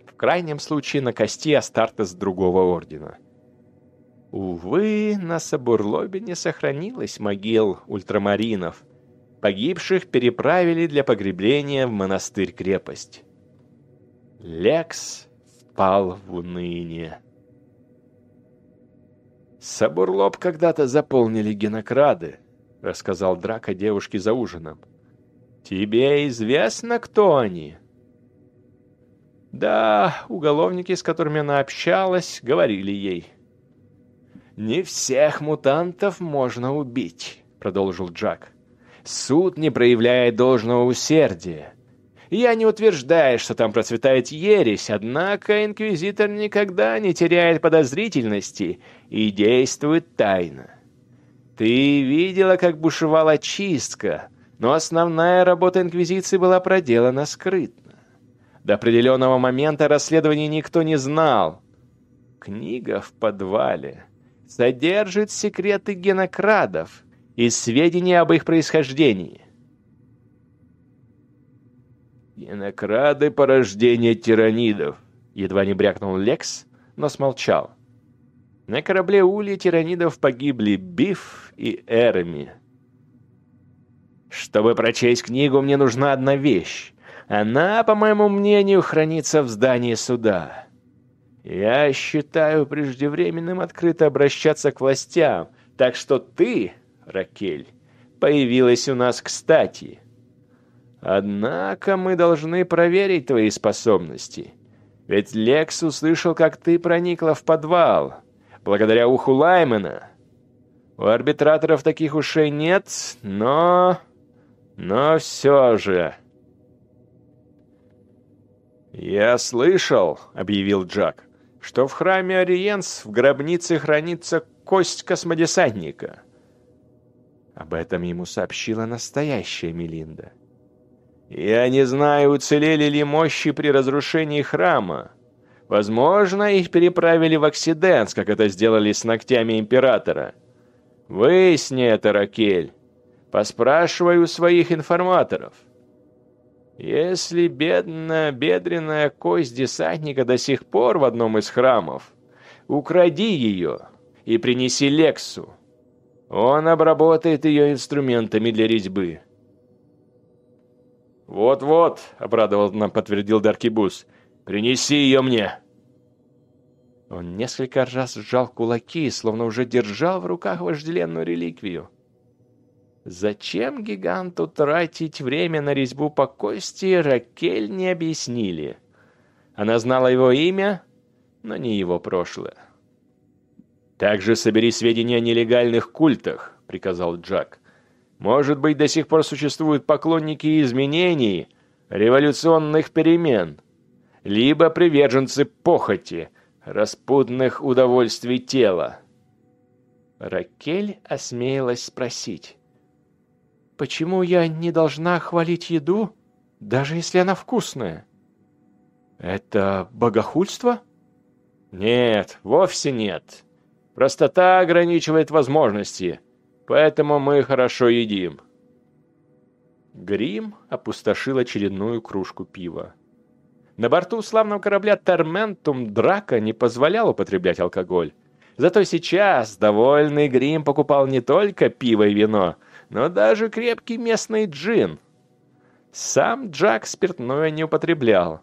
в крайнем случае на кости Астартес другого ордена. Увы, на Сабурлобе не сохранилось могил ультрамаринов. Погибших переправили для погребления в монастырь-крепость. Лекс впал в уныние. «Сабурлоб когда-то заполнили генокрады», — рассказал Драка девушке за ужином. «Тебе известно, кто они?» «Да, уголовники, с которыми она общалась, говорили ей». «Не всех мутантов можно убить», — продолжил Джак. «Суд не проявляет должного усердия. Я не утверждаю, что там процветает ересь, однако Инквизитор никогда не теряет подозрительности и действует тайно. Ты видела, как бушевала чистка, но основная работа Инквизиции была проделана скрытно. До определенного момента расследования никто не знал. Книга в подвале содержит секреты генокрадов и сведения об их происхождении. «Генокрады — порождение тиранидов», — едва не брякнул Лекс, но смолчал. На корабле Улья тиранидов погибли Биф и Эрми. Чтобы прочесть книгу, мне нужна одна вещь. Она, по моему мнению, хранится в здании суда. Я считаю преждевременным открыто обращаться к властям, так что ты, Ракель, появилась у нас кстати. Однако мы должны проверить твои способности. Ведь Лекс услышал, как ты проникла в подвал, благодаря уху Лаймена. У арбитраторов таких ушей нет, но... Но все же... «Я слышал», — объявил Джак, что в храме Ориенс в гробнице хранится кость космодесантника. Об этом ему сообщила настоящая Мелинда. Я не знаю, уцелели ли мощи при разрушении храма. Возможно, их переправили в Оксиденс, как это сделали с ногтями Императора. Выясни это, Ракель. Поспрашивай у своих информаторов. Если бедная бедренная кость десантника до сих пор в одном из храмов, укради ее и принеси Лексу. Он обработает ее инструментами для резьбы. «Вот-вот», — обрадованно подтвердил Даркибус, — «принеси ее мне». Он несколько раз сжал кулаки, словно уже держал в руках вожделенную реликвию. Зачем гиганту тратить время на резьбу по кости, Ракель не объяснили. Она знала его имя, но не его прошлое. «Также собери сведения о нелегальных культах», — приказал Джак. «Может быть, до сих пор существуют поклонники изменений, революционных перемен, либо приверженцы похоти, распутных удовольствий тела». Ракель осмеялась спросить. «Почему я не должна хвалить еду, даже если она вкусная?» «Это богохульство?» «Нет, вовсе нет. Простота ограничивает возможности, поэтому мы хорошо едим». Грим опустошил очередную кружку пива. На борту славного корабля Торментум Драка не позволял употреблять алкоголь. Зато сейчас довольный Грим покупал не только пиво и вино, но даже крепкий местный джин. Сам Джак спиртное не употреблял.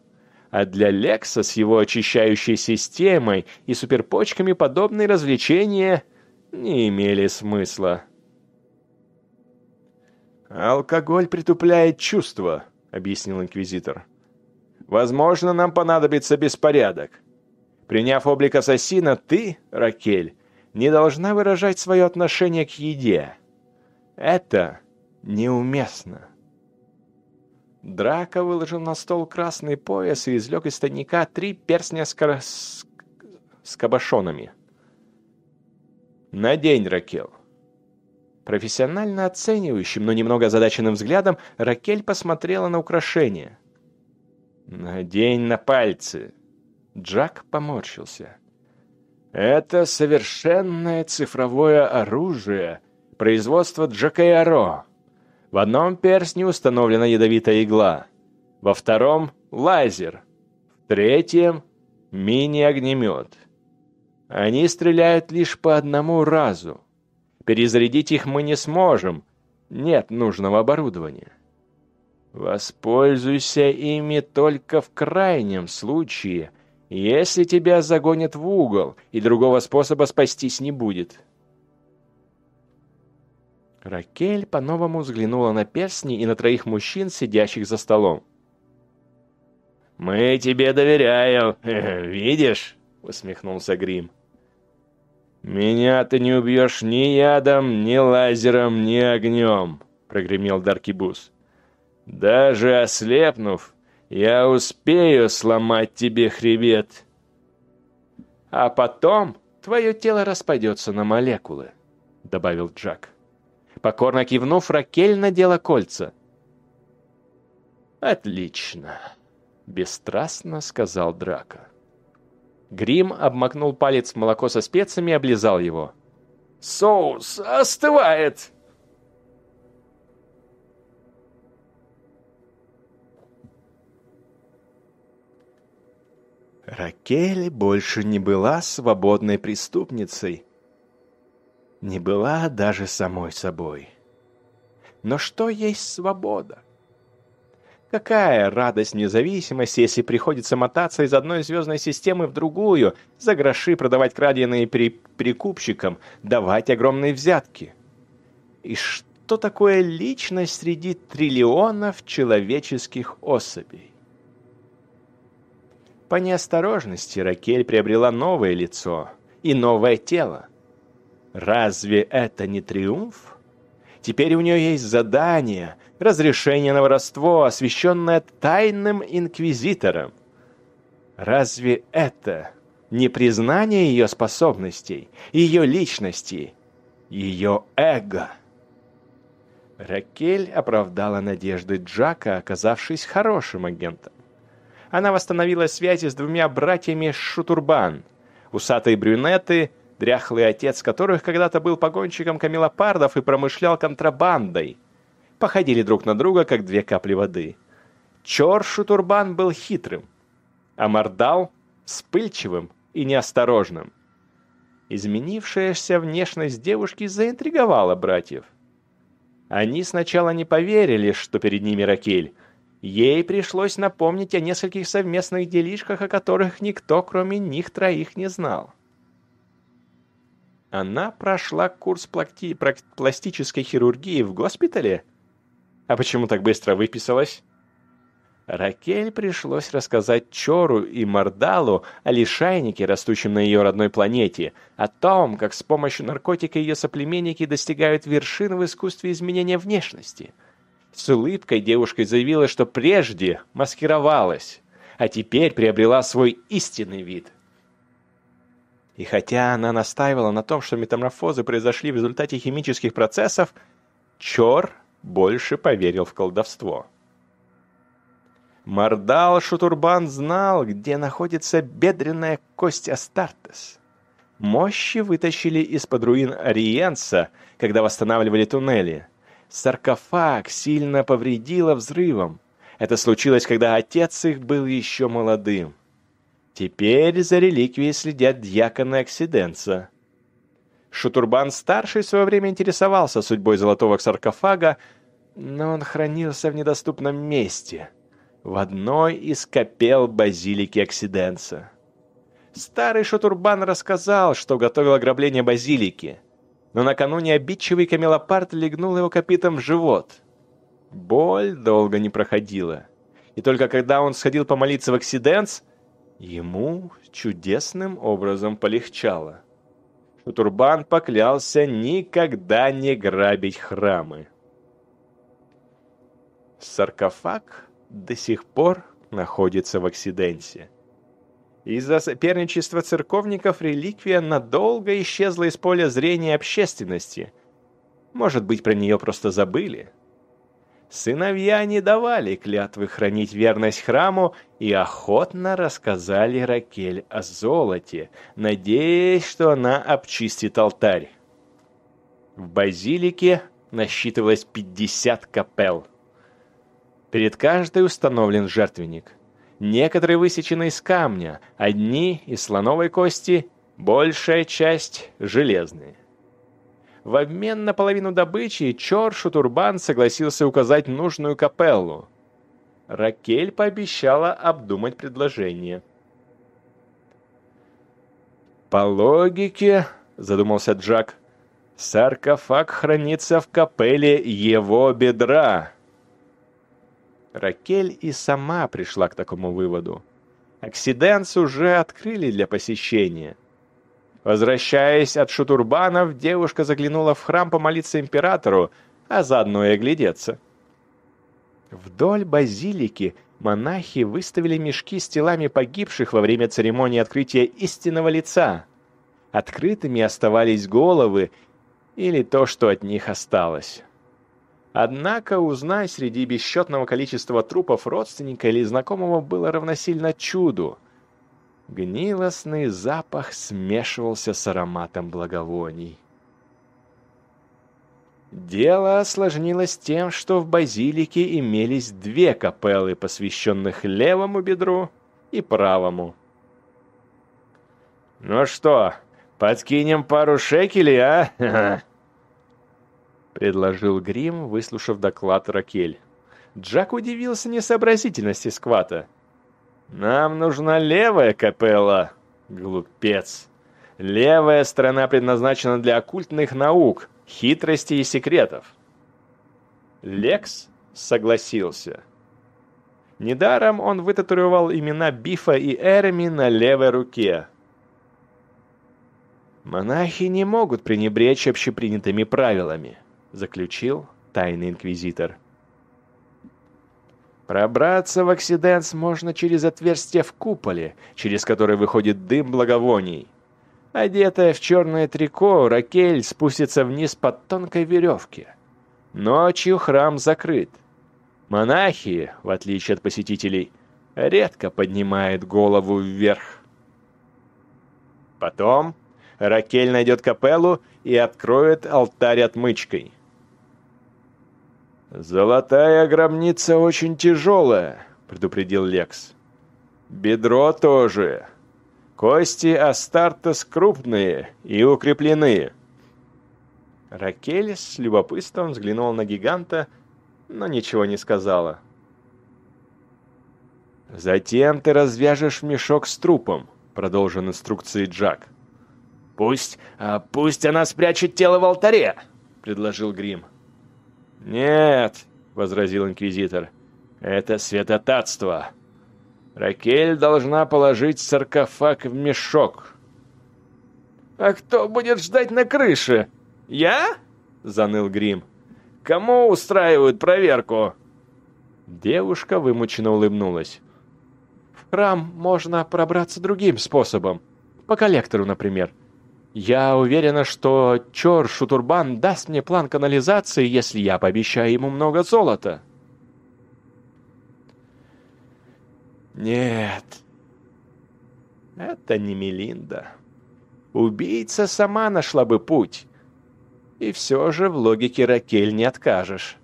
А для Лекса с его очищающей системой и суперпочками подобные развлечения не имели смысла. «Алкоголь притупляет чувства», — объяснил инквизитор. «Возможно, нам понадобится беспорядок. Приняв облик ассасина, ты, Ракель, не должна выражать свое отношение к еде. Это неуместно». Драко выложил на стол красный пояс и извлек из тайника три перстня с, кар... с... с кабошонами. «Надень, Ракел». Профессионально оценивающим, но немного озадаченным взглядом Ракель посмотрела на украшение. «Надень на пальцы». Джак поморщился. «Это совершенное цифровое оружие производства Джакаэро. В одном перстне установлена ядовитая игла, во втором — лазер, в третьем — мини-огнемет. Они стреляют лишь по одному разу. Перезарядить их мы не сможем, нет нужного оборудования. Воспользуйся ими только в крайнем случае, если тебя загонят в угол, и другого способа спастись не будет. Ракель по-новому взглянула на перстни и на троих мужчин, сидящих за столом. «Мы тебе доверяем, видишь?» — усмехнулся Грим. «Меня ты не убьешь ни ядом, ни лазером, ни огнем», — прогремел Даркибус. «Даже ослепнув, я успею сломать тебе хребет». «А потом твое тело распадется на молекулы», — добавил Джак. Покорно кивнув, Ракель надела кольца. «Отлично», — бесстрастно сказал Драко. Грим обмакнул палец в молоко со специями и облизал его. «Соус остывает!» Ракель больше не была свободной преступницей, не была даже самой собой. Но что есть свобода? Какая радость независимости, если приходится мотаться из одной звездной системы в другую, за гроши продавать краденые при... прикупщикам, давать огромные взятки? И что такое личность среди триллионов человеческих особей? По неосторожности Ракель приобрела новое лицо и новое тело. Разве это не триумф? Теперь у нее есть задание, разрешение на воровство, освященное тайным инквизитором. Разве это не признание ее способностей, ее личности, ее эго? Ракель оправдала надежды Джака, оказавшись хорошим агентом. она восстановила связи с двумя братьями Шутурбан, усатые брюнеты, дряхлый отец которых когда-то был погонщиком камелопардов и промышлял контрабандой, походили друг на друга, как две капли воды. Чор Шутурбан был хитрым, а Мордал — вспыльчивым и неосторожным. Изменившаяся внешность девушки заинтриговала братьев. Они сначала не поверили, что перед ними Ракель. Ей пришлось напомнить о нескольких совместных делишках, о которых никто, кроме них троих, не знал. Она прошла курс плакти... пластической хирургии в госпитале? А почему так быстро выписалась? Ракель пришлось рассказать Чору и Мордалу о лишайнике, растущем на ее родной планете, о том, как с помощью наркотика ее соплеменники достигают вершин в искусстве изменения внешности. С улыбкой девушка заявила, что прежде маскировалась, а теперь приобрела свой истинный вид. И хотя она настаивала на том, что метаморфозы произошли в результате химических процессов, Чор больше поверил в колдовство. Мордал Шутурбан знал, где находится бедренная кость Астартес. Мощи вытащили из-под руин Ориенса, когда восстанавливали туннели. Саркофаг сильно повредило взрывом. Это случилось, когда отец их был еще молодым. Теперь за реликвией следят дьяконы Оксиденца. Шутурбан-старший в свое время интересовался судьбой золотого саркофага, но он хранился в недоступном месте — в одной из капел базилики Оксиденса. Старый Шатурбан рассказал, что готовил ограбление базилики, но накануне обидчивый камелопард легнул его копытом в живот. Боль долго не проходила, и только когда он сходил помолиться в Оксиденс, ему чудесным образом полегчало. Шатурбан поклялся никогда не грабить храмы. Саркофаг до сих пор находится в Оксиденсе. Из-за соперничества церковников реликвия надолго исчезла из поля зрения общественности. Может быть, про нее просто забыли. Сыновья не давали клятвы хранить верность храму и охотно рассказали Ракель о золоте, надеясь, что она обчистит алтарь. В базилике насчитывалось 50 капел – Перед каждой установлен жертвенник. Некоторые высечены из камня, одни из слоновой кости, большая часть железные. В обмен на половину добычи Чор Шутурбан согласился указать нужную капеллу. Ракель пообещала обдумать предложение. «По логике», — задумался Джак, — «саркофаг хранится в капелле его бедра». Ракель и сама пришла к такому выводу. Оксиденс уже открыли для посещения. Возвращаясь от шутурбанов, девушка заглянула в храм помолиться императору, а заодно и оглядеться. Вдоль базилики монахи выставили мешки с телами погибших во время церемонии открытия истинного лица. Открытыми оставались головы или то, что от них осталось. Однако узнать среди бесчетного количества трупов родственника или знакомого было равносильно чуду. Гнилостный запах смешивался с ароматом благовоний. Дело осложнилось тем, что в базилике имелись две капеллы, посвященных левому бедру и правому. «Ну что, подкинем пару шекелей, а?» предложил Грим, выслушав доклад Ракель. Джак удивился несообразительности сквата. «Нам нужна левая капелла, глупец. Левая сторона предназначена для оккультных наук, хитрости и секретов». Лекс согласился. Недаром он вытатуировал имена Бифа и Эрми на левой руке. Монахи не могут пренебречь общепринятыми правилами заключил тайный инквизитор. Пробраться в Оксиденс можно через отверстие в куполе, через которое выходит дым благовоний. Одетая в черное трико, Ракель спустится вниз по тонкой веревке. Ночью храм закрыт. Монахи, в отличие от посетителей, редко поднимает голову вверх. Потом Ракель найдет капеллу и откроет алтарь отмычкой. «Золотая гробница очень тяжелая», — предупредил Лекс. «Бедро тоже. Кости Астартес крупные и укреплены». Ракель с любопытством взглянул на гиганта, но ничего не сказала. «Затем ты развяжешь мешок с трупом», — продолжил инструкции Джак. «Пусть, а, пусть она спрячет тело в алтаре», — предложил Грим. «Нет», — возразил инквизитор, — «это святотатство. Ракель должна положить саркофаг в мешок». «А кто будет ждать на крыше? Я?» — заныл Грим. «Кому устраивают проверку?» Девушка вымученно улыбнулась. «В храм можно пробраться другим способом. По коллектору, например. Я уверена, что Чор Шутурбан даст мне план канализации, если я пообещаю ему много золота. Нет, это не Мелинда. Убийца сама нашла бы путь. И все же в логике Ракель не откажешь.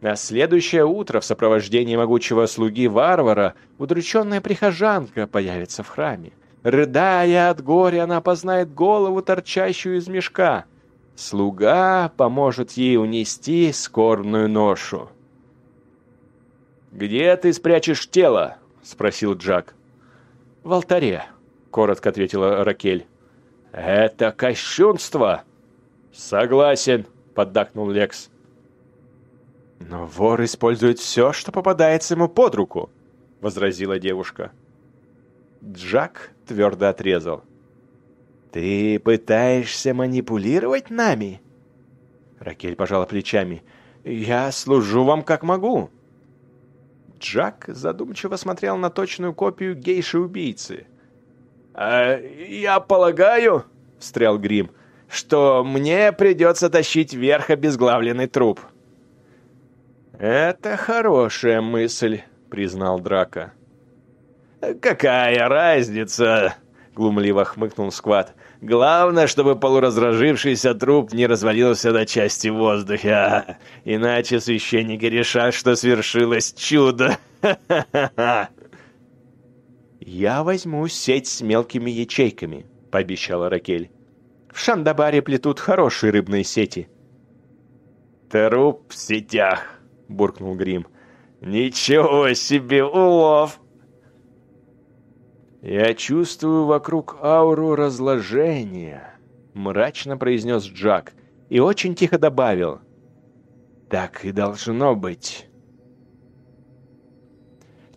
На следующее утро в сопровождении могучего слуги-варвара удрученная прихожанка появится в храме. Рыдая от горя, она познает голову, торчащую из мешка. Слуга поможет ей унести скорбную ношу. «Где ты спрячешь тело?» — спросил Джак. «В алтаре», — коротко ответила Ракель. «Это кощунство!» «Согласен», — поддакнул Лекс. «Но вор использует все, что попадается ему под руку», — возразила девушка. Джак твердо отрезал. «Ты пытаешься манипулировать нами?» Ракель пожала плечами. «Я служу вам как могу». Джак задумчиво смотрел на точную копию гейши-убийцы. «А я полагаю, — встрял Грим, — что мне придется тащить вверх обезглавленный труп». «Это хорошая мысль», — признал Драка. «Какая разница?» — глумливо хмыкнул Скват. «Главное, чтобы полуразражившийся труп не развалился на части воздуха. Иначе священники решат, что свершилось чудо. «Я возьму сеть с мелкими ячейками», — пообещала Ракель. «В Шандабаре плетут хорошие рыбные сети». «Труп в сетях», — буркнул Грим. «Ничего себе улов!» «Я чувствую вокруг ауру разложения», — мрачно произнес Джак и очень тихо добавил. «Так и должно быть».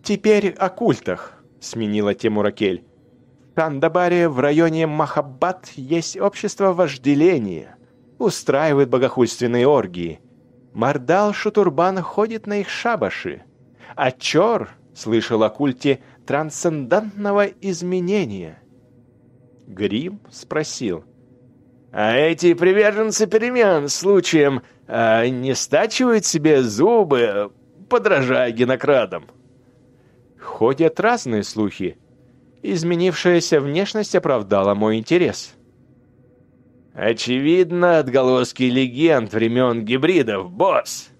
«Теперь о культах», — сменила тему Ракель. «В Кандабаре в районе Махаббат есть общество вожделения. Устраивает богохульственные оргии. Мардал Шутурбан ходит на их шабаши. А Чор, слышал о культе, — трансцендентного изменения. Грим спросил. «А эти приверженцы перемен случаем а, не стачивают себе зубы, подражая генокрадам?» Ходят разные слухи. Изменившаяся внешность оправдала мой интерес. «Очевидно, отголоски легенд времен гибридов, босс!»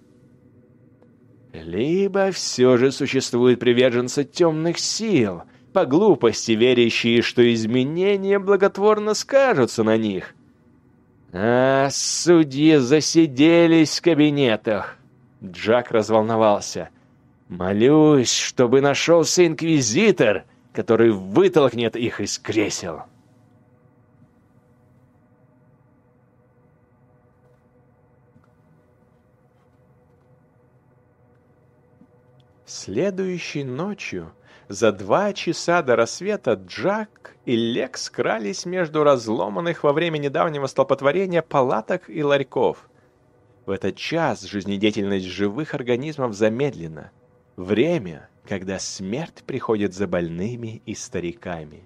Либо все же существуют приверженцы темных сил, по глупости верящие, что изменения благотворно скажутся на них. А судьи засиделись в кабинетах. Джак разволновался. Молюсь, чтобы нашелся инквизитор, который вытолкнет их из кресел. Следующей ночью, за два часа до рассвета, Джак и Лекс крались между разломанных во время недавнего столпотворения палаток и ларьков. В этот час жизнедеятельность живых организмов замедлена. Время, когда смерть приходит за больными и стариками.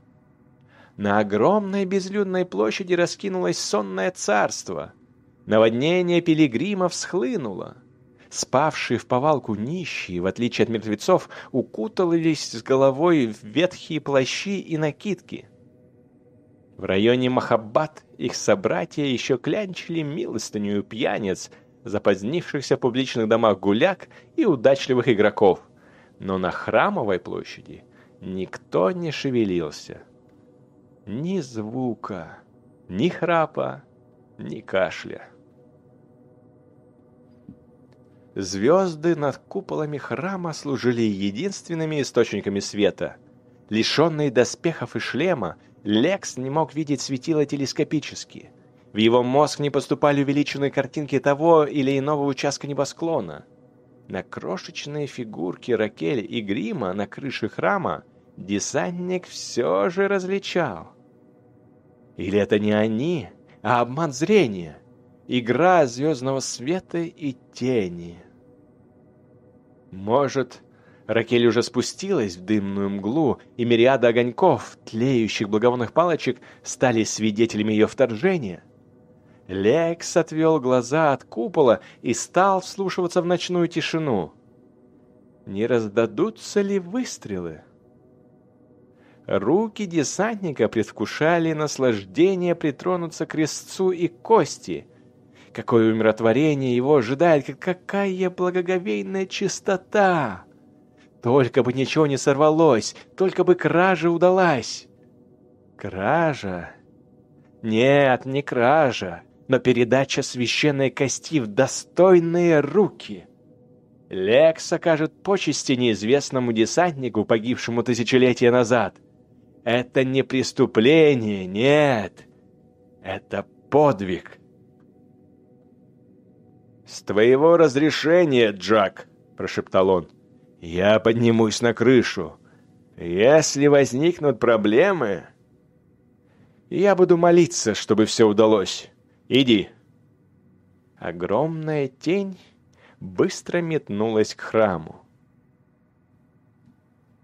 На огромной безлюдной площади раскинулось сонное царство. Наводнение пилигримов схлынуло. Спавшие в повалку нищие, в отличие от мертвецов, укутывались с головой в ветхие плащи и накидки. В районе Махаббат их собратья еще клянчили милостыню пьяниц, запозднившихся в публичных домах гуляк и удачливых игроков. Но на Храмовой площади никто не шевелился. Ни звука, ни храпа, ни кашля. Звезды над куполами храма служили единственными источниками света. Лишенный доспехов и шлема, Лекс не мог видеть светила телескопически. В его мозг не поступали увеличенные картинки того или иного участка небосклона. На крошечные фигурки Ракель и Грима на крыше храма десантник все же различал. Или это не они, а обман зрения, игра звездного света и тени. Может, Ракель уже спустилась в дымную мглу, и мириады огоньков, тлеющих благовонных палочек, стали свидетелями ее вторжения? Лекс отвел глаза от купола и стал вслушиваться в ночную тишину. Не раздадутся ли выстрелы? Руки десантника предвкушали наслаждение притронуться к резцу и кости — Какое умиротворение его ожидает, какая благоговейная чистота! Только бы ничего не сорвалось, только бы кража удалась. Кража? Нет, не кража, но передача священной кости в достойные руки. Лекс окажет почести неизвестному десантнику, погибшему тысячелетия назад. Это не преступление, нет. Это подвиг. «С твоего разрешения, Джак!» – прошептал он. «Я поднимусь на крышу. Если возникнут проблемы...» «Я буду молиться, чтобы все удалось. Иди!» Огромная тень быстро метнулась к храму.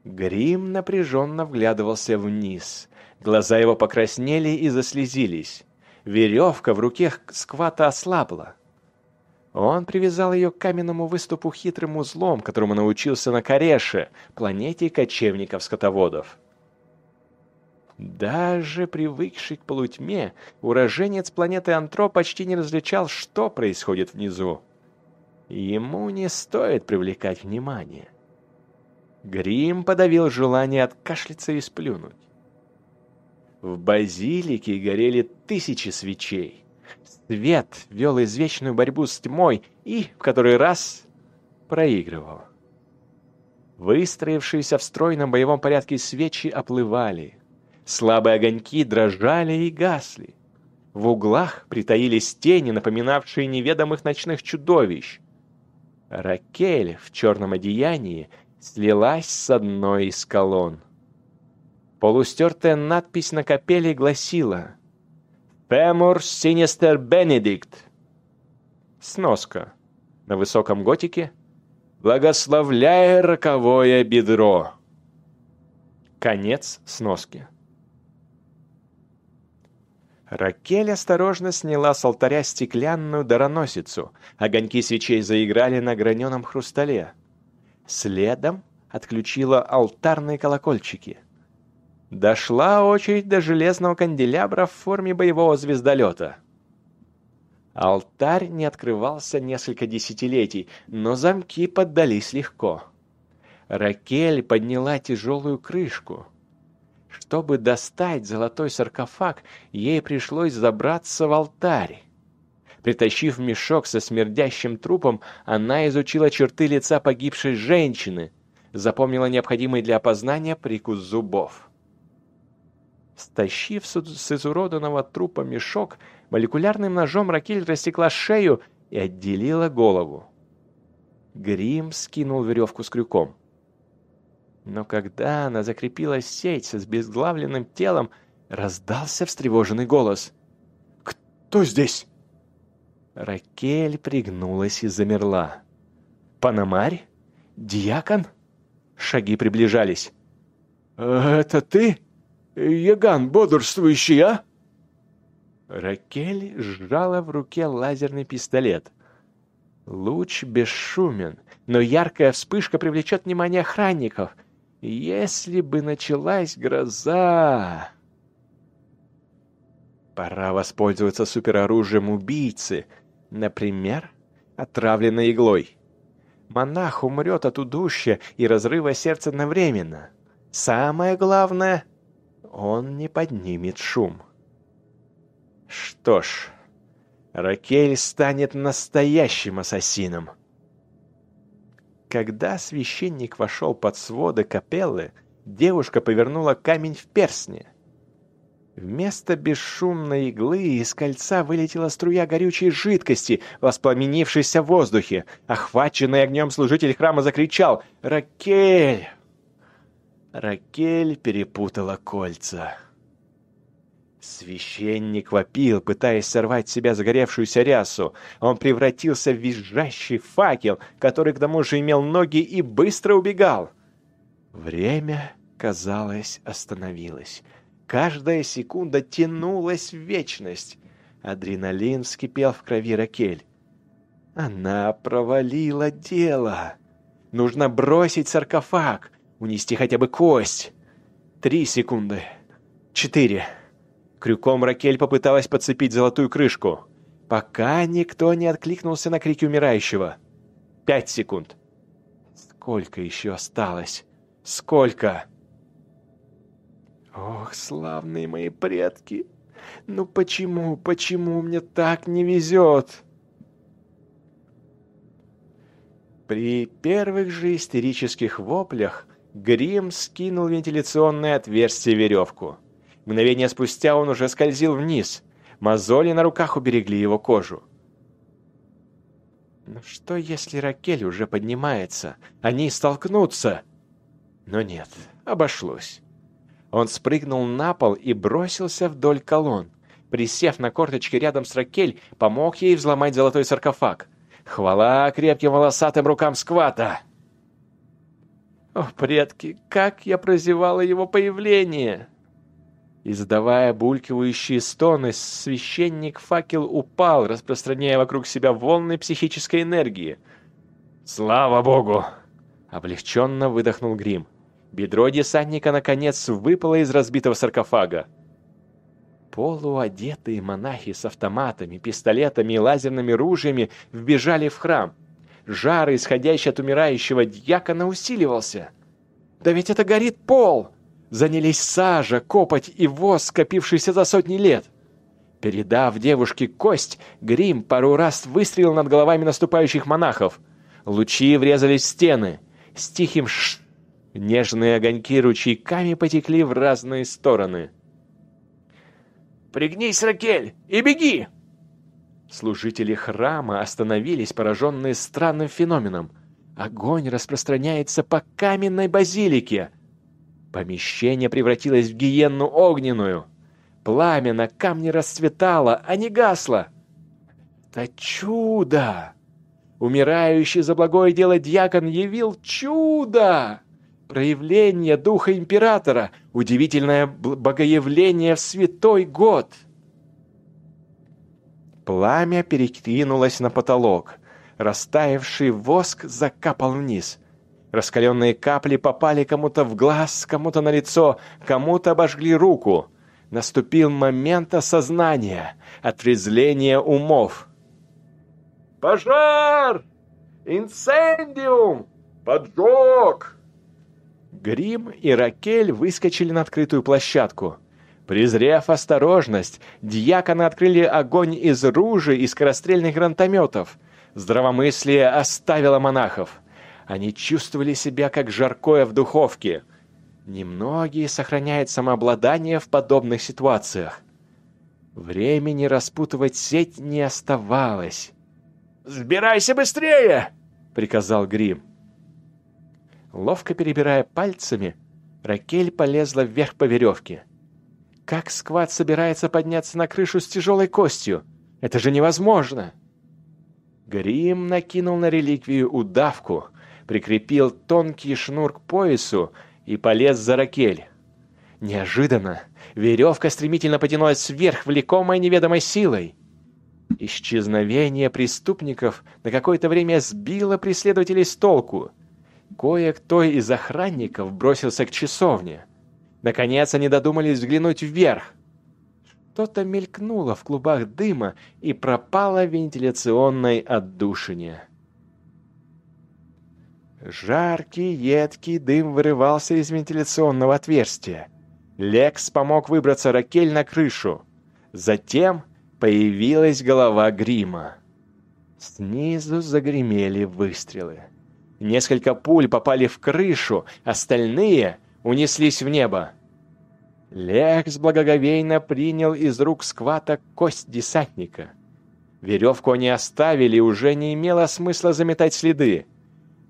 Грим напряженно вглядывался вниз. Глаза его покраснели и заслезились. Веревка в руке сквата ослабла. Он привязал ее к каменному выступу хитрым узлом, которому научился на Кареше, планете кочевников-скотоводов. Даже привыкший к полутьме, уроженец планеты Антро почти не различал, что происходит внизу. Ему не стоит привлекать внимание. Грим подавил желание откашляться и сплюнуть. В базилике горели тысячи свечей. Свет вел извечную борьбу с тьмой и, в который раз, проигрывал. Выстроившиеся в стройном боевом порядке свечи оплывали. Слабые огоньки дрожали и гасли. В углах притаились тени, напоминавшие неведомых ночных чудовищ. Ракель в черном одеянии слилась с одной из колонн. Полустертая надпись на капеле гласила Пемур Синистер Бенедикт. Сноска. На высоком готике. Благословляя роковое бедро. Конец сноски. Ракель осторожно сняла с алтаря стеклянную дароносицу. Огоньки свечей заиграли на граненом хрустале. Следом отключила алтарные колокольчики. Дошла очередь до железного канделябра в форме боевого звездолета. Алтарь не открывался несколько десятилетий, но замки поддались легко. Ракель подняла тяжелую крышку. Чтобы достать золотой саркофаг, ей пришлось забраться в алтарь. Притащив мешок со смердящим трупом, она изучила черты лица погибшей женщины, запомнила необходимый для опознания прикус зубов. Стащив с изуроданного трупа мешок, молекулярным ножом Ракель рассекла шею и отделила голову. Грим скинул веревку с крюком. Но когда она закрепила сеть с безглавленным телом, раздался встревоженный голос. «Кто здесь?» Ракель пригнулась и замерла. «Панамарь? Дьякон?» Шаги приближались. «Это ты?» Яган бодрствующий, а?» Ракель сжала в руке лазерный пистолет. Луч бесшумен, но яркая вспышка привлечет внимание охранников. Если бы началась гроза... Пора воспользоваться супероружием убийцы, например, отравленной иглой. Монах умрет от удушья и разрыва сердца одновременно. Самое главное, он не поднимет шум. Что ж, Ракель станет настоящим ассасином. Когда священник вошел под своды капеллы, девушка повернула камень в перстне. Вместо бесшумной иглы из кольца вылетела струя горючей жидкости, воспламенившейся в воздухе. Охваченный огнем служитель храма закричал «Ракель!». Ракель перепутала кольца. Священник вопил, пытаясь сорвать с себя загоревшуюся рясу. Он превратился в визжащий факел, который к тому же имел ноги и быстро убегал. Время, казалось, остановилось. Каждая секунда тянулась в вечность. Адреналин вскипел в крови Ракель. Она провалила дело. Нужно бросить саркофаг, унести хотя бы кость. Три секунды. Четыре. Крюком Ракель попыталась подцепить золотую крышку. Пока никто не откликнулся на крики умирающего. Пять секунд. Сколько еще осталось? Сколько? Ох, славные мои предки! Ну почему, почему мне так не везет? При первых же истерических воплях Грим скинул вентиляционное отверстие веревку. Мгновение спустя он уже скользил вниз. Мозоли на руках уберегли его кожу. Ну что, если Ракель уже поднимается? Они столкнутся. Но нет, обошлось. Он спрыгнул на пол и бросился вдоль колонн. Присев на корточки рядом с Ракель, помог ей взломать золотой саркофаг. Хвала крепким волосатым рукам сквата! О, предки, как я прозевала его появление! Издавая булькивающие стоны, священник-факел упал, распространяя вокруг себя волны психической энергии. «Слава Богу!» — облегченно выдохнул Грим. Бедро десантника, наконец, выпало из разбитого саркофага. Полуодетые монахи с автоматами, пистолетами и лазерными ружьями вбежали в храм. Жар, исходящий от умирающего дьякона, усиливался. «Да ведь это горит пол!» Занялись сажа, копоть и воск, скопившийся за сотни лет. Передав девушке кость, Грим пару раз выстрелил над головами наступающих монахов. Лучи врезались в стены. С тихим ш Нежные огоньки ручейками потекли в разные стороны. «Пригнись, Ракель, и беги!» Служители храма остановились, пораженные странным феноменом. Огонь распространяется по каменной базилике. Помещение превратилось в гиенну огненную. Пламя на камне расцветало, а не гасло. Это чудо! Умирающий за благое дело дьякон явил чудо! проявление духа императора, удивительное богоявление в святой год. Пламя перекинулось на потолок. Растаявший воск закапал вниз. Раскаленные капли попали кому-то в глаз, кому-то на лицо, кому-то обожгли руку. Наступил момент осознания, отрезвления умов. «Пожар! Инцендиум! Поджог!» Грим и Ракель выскочили на открытую площадку. Презрев осторожность, дьяконы открыли огонь из ружей и скорострельных гранатометов. Здравомыслие оставило монахов. Они чувствовали себя как жаркое в духовке. Немногие сохраняют самообладание в подобных ситуациях. Времени распутывать сеть не оставалось. «Сбирайся быстрее!» — приказал Грим. Ловко перебирая пальцами, Ракель полезла вверх по веревке. Как сквад собирается подняться на крышу с тяжелой костью? Это же невозможно! Грим накинул на реликвию удавку, прикрепил тонкий шнур к поясу и полез за Ракель. Неожиданно веревка стремительно потянулась вверх, влекомая неведомой силой. Исчезновение преступников на какое-то время сбило преследователей с толку. Кое-кто из охранников бросился к часовне. Наконец они додумались взглянуть вверх. Что-то мелькнуло в клубах дыма и пропало в вентиляционной отдушине. Жаркий, едкий дым вырывался из вентиляционного отверстия. Лекс помог выбраться Ракель на крышу. Затем появилась голова грима. Снизу загремели выстрелы. Несколько пуль попали в крышу, остальные унеслись в небо. Лекс благоговейно принял из рук сквата кость десантника. Веревку они оставили, уже не имело смысла заметать следы.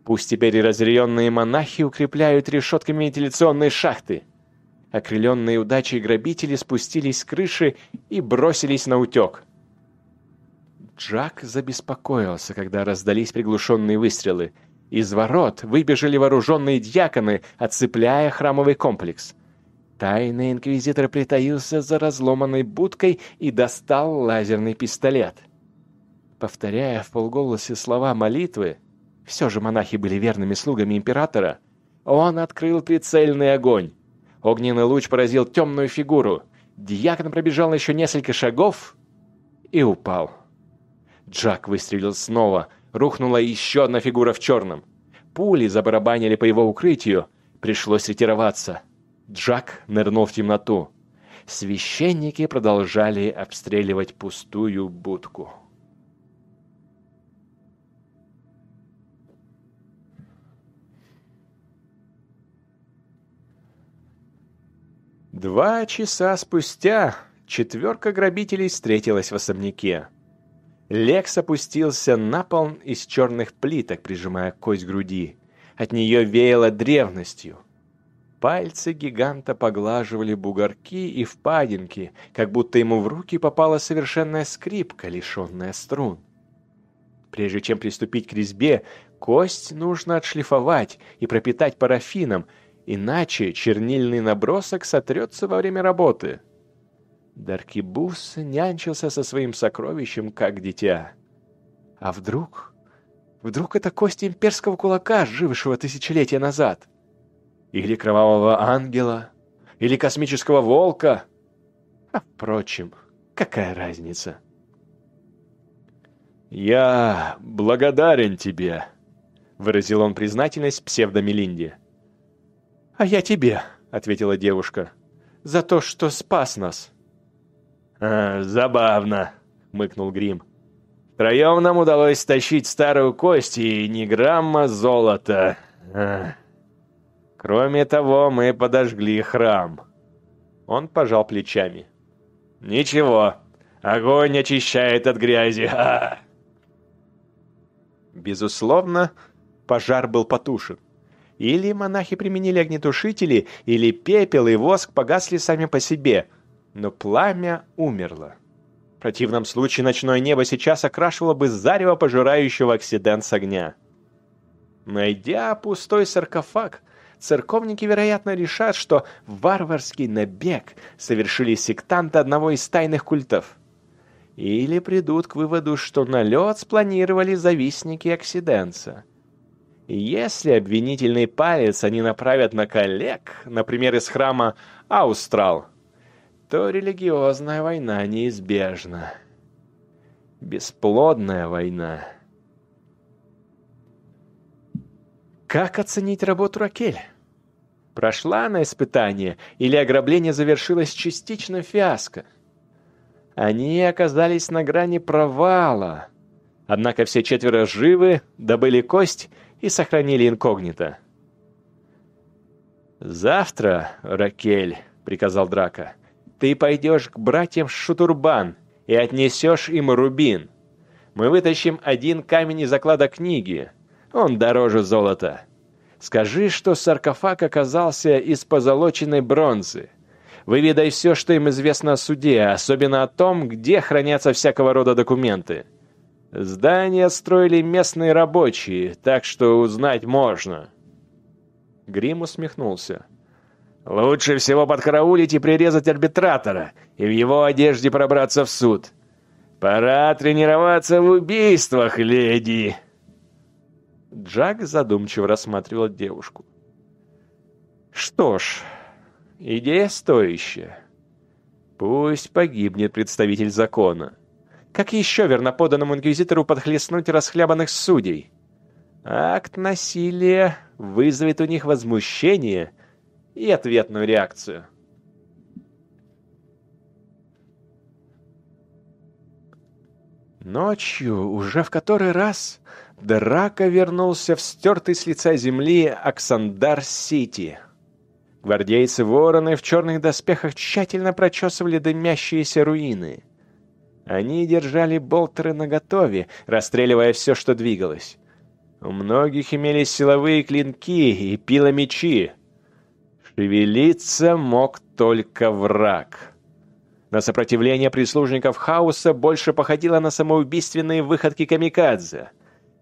Пусть теперь и разъяренные монахи укрепляют решетками вентиляционные шахты. Окрыленные удачей грабители спустились с крыши и бросились на утек. Джак забеспокоился, когда раздались приглушенные выстрелы. Из ворот выбежали вооруженные дьяконы, отцепляя храмовый комплекс. Тайный инквизитор притаился за разломанной будкой и достал лазерный пистолет. Повторяя в полголосе слова молитвы, все же монахи были верными слугами императора, он открыл прицельный огонь. Огненный луч поразил темную фигуру. Дьякон пробежал еще несколько шагов и упал. Джак выстрелил снова. Рухнула еще одна фигура в черном. Пули забарабанили по его укрытию. Пришлось ретироваться. Джак нырнул в темноту. Священники продолжали обстреливать пустую будку. Два часа спустя четверка грабителей встретилась в особняке. Лекс опустился на пол из черных плиток, прижимая кость груди. От нее веяло древностью. Пальцы гиганта поглаживали бугорки и впадинки, как будто ему в руки попала совершенная скрипка, лишенная струн. Прежде чем приступить к резьбе, кость нужно отшлифовать и пропитать парафином, иначе чернильный набросок сотрется во время работы. Даркибус нянчился со своим сокровищем, как дитя. А вдруг... Вдруг это кость имперского кулака, жившего тысячелетия назад? Или кровавого ангела? Или космического волка? А, впрочем, какая разница? «Я благодарен тебе», — выразил он признательность псевдомелинде. «А я тебе», — ответила девушка, — «за то, что спас нас». «А, «Забавно», — мыкнул Грим. «Втроем нам удалось стащить старую кость и ни грамма золота. А, Кроме того, мы подожгли храм. Он пожал плечами. Ничего, огонь очищает от грязи. Ха Безусловно, пожар был потушен. Или монахи применили огнетушители, или пепел и воск погасли сами по себе, но пламя умерло. В противном случае ночное небо сейчас окрашивало бы зарево пожирающего оксиданс огня. Найдя пустой саркофаг, церковники, вероятно, решат, что варварский набег совершили сектанты одного из тайных культов. Или придут к выводу, что налет спланировали завистники Оксиденца. Если обвинительный палец они направят на коллег, например, из храма Аустрал, то религиозная война неизбежна. Бесплодная война. Как оценить работу Ракель? Прошла она испытание, или ограбление завершилось частично фиаско? Они оказались на грани провала. Однако все четверо живы, добыли кость и сохранили инкогнито. «Завтра, Ракель», — приказал Драка, — «ты пойдешь к братьям Шутурбан и отнесешь им рубин. Мы вытащим один камень из заклада книги. Он дороже золота. Скажи, что саркофаг оказался из позолоченной бронзы. Выведай все, что им известно о суде, особенно о том, где хранятся всякого рода документы. Здание строили местные рабочие, так что узнать можно». Грим усмехнулся. «Лучше всего подкараулить и прирезать арбитратора, и в его одежде пробраться в суд. «Пора тренироваться в убийствах, леди!» Джак задумчиво рассматривал девушку. «Что ж, идея стоящая. Пусть погибнет представитель закона. Как еще верноподанному инквизитору подхлестнуть расхлябанных судей? Акт насилия вызовет у них возмущение и ответную реакцию. Ночью, уже в который раз, Драка вернулся в стертый с лица земли Оксандар-Сити. Гвардейцы-вороны в черных доспехах тщательно прочесывали дымящиеся руины. Они держали болтеры наготове, расстреливая все, что двигалось. У многих имелись силовые клинки и пиломечи. Шевелиться мог только враг. На сопротивление прислужников хаоса больше походило на самоубийственные выходки камикадзе.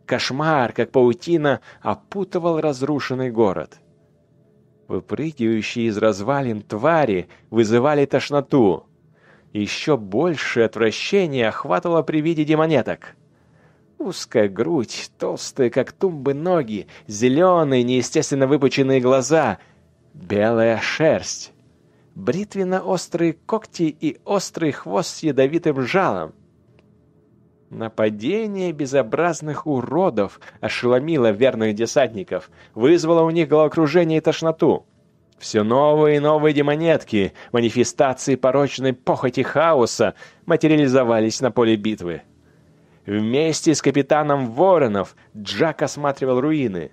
Кошмар, как паутина, опутывал разрушенный город. Выпрыгивающие из развалин твари вызывали тошноту. Еще больше отвращения охватывало при виде демонеток. Узкая грудь, толстые, как тумбы, ноги, зеленые, неестественно выпученные глаза, белая шерсть, бритвенно-острые когти и острый хвост с ядовитым жалом. Нападение безобразных уродов ошеломило верных десантников, вызвало у них головокружение и тошноту. Все новые и новые демонетки, манифестации порочной похоти хаоса материализовались на поле битвы. Вместе с капитаном Воронов Джак осматривал руины.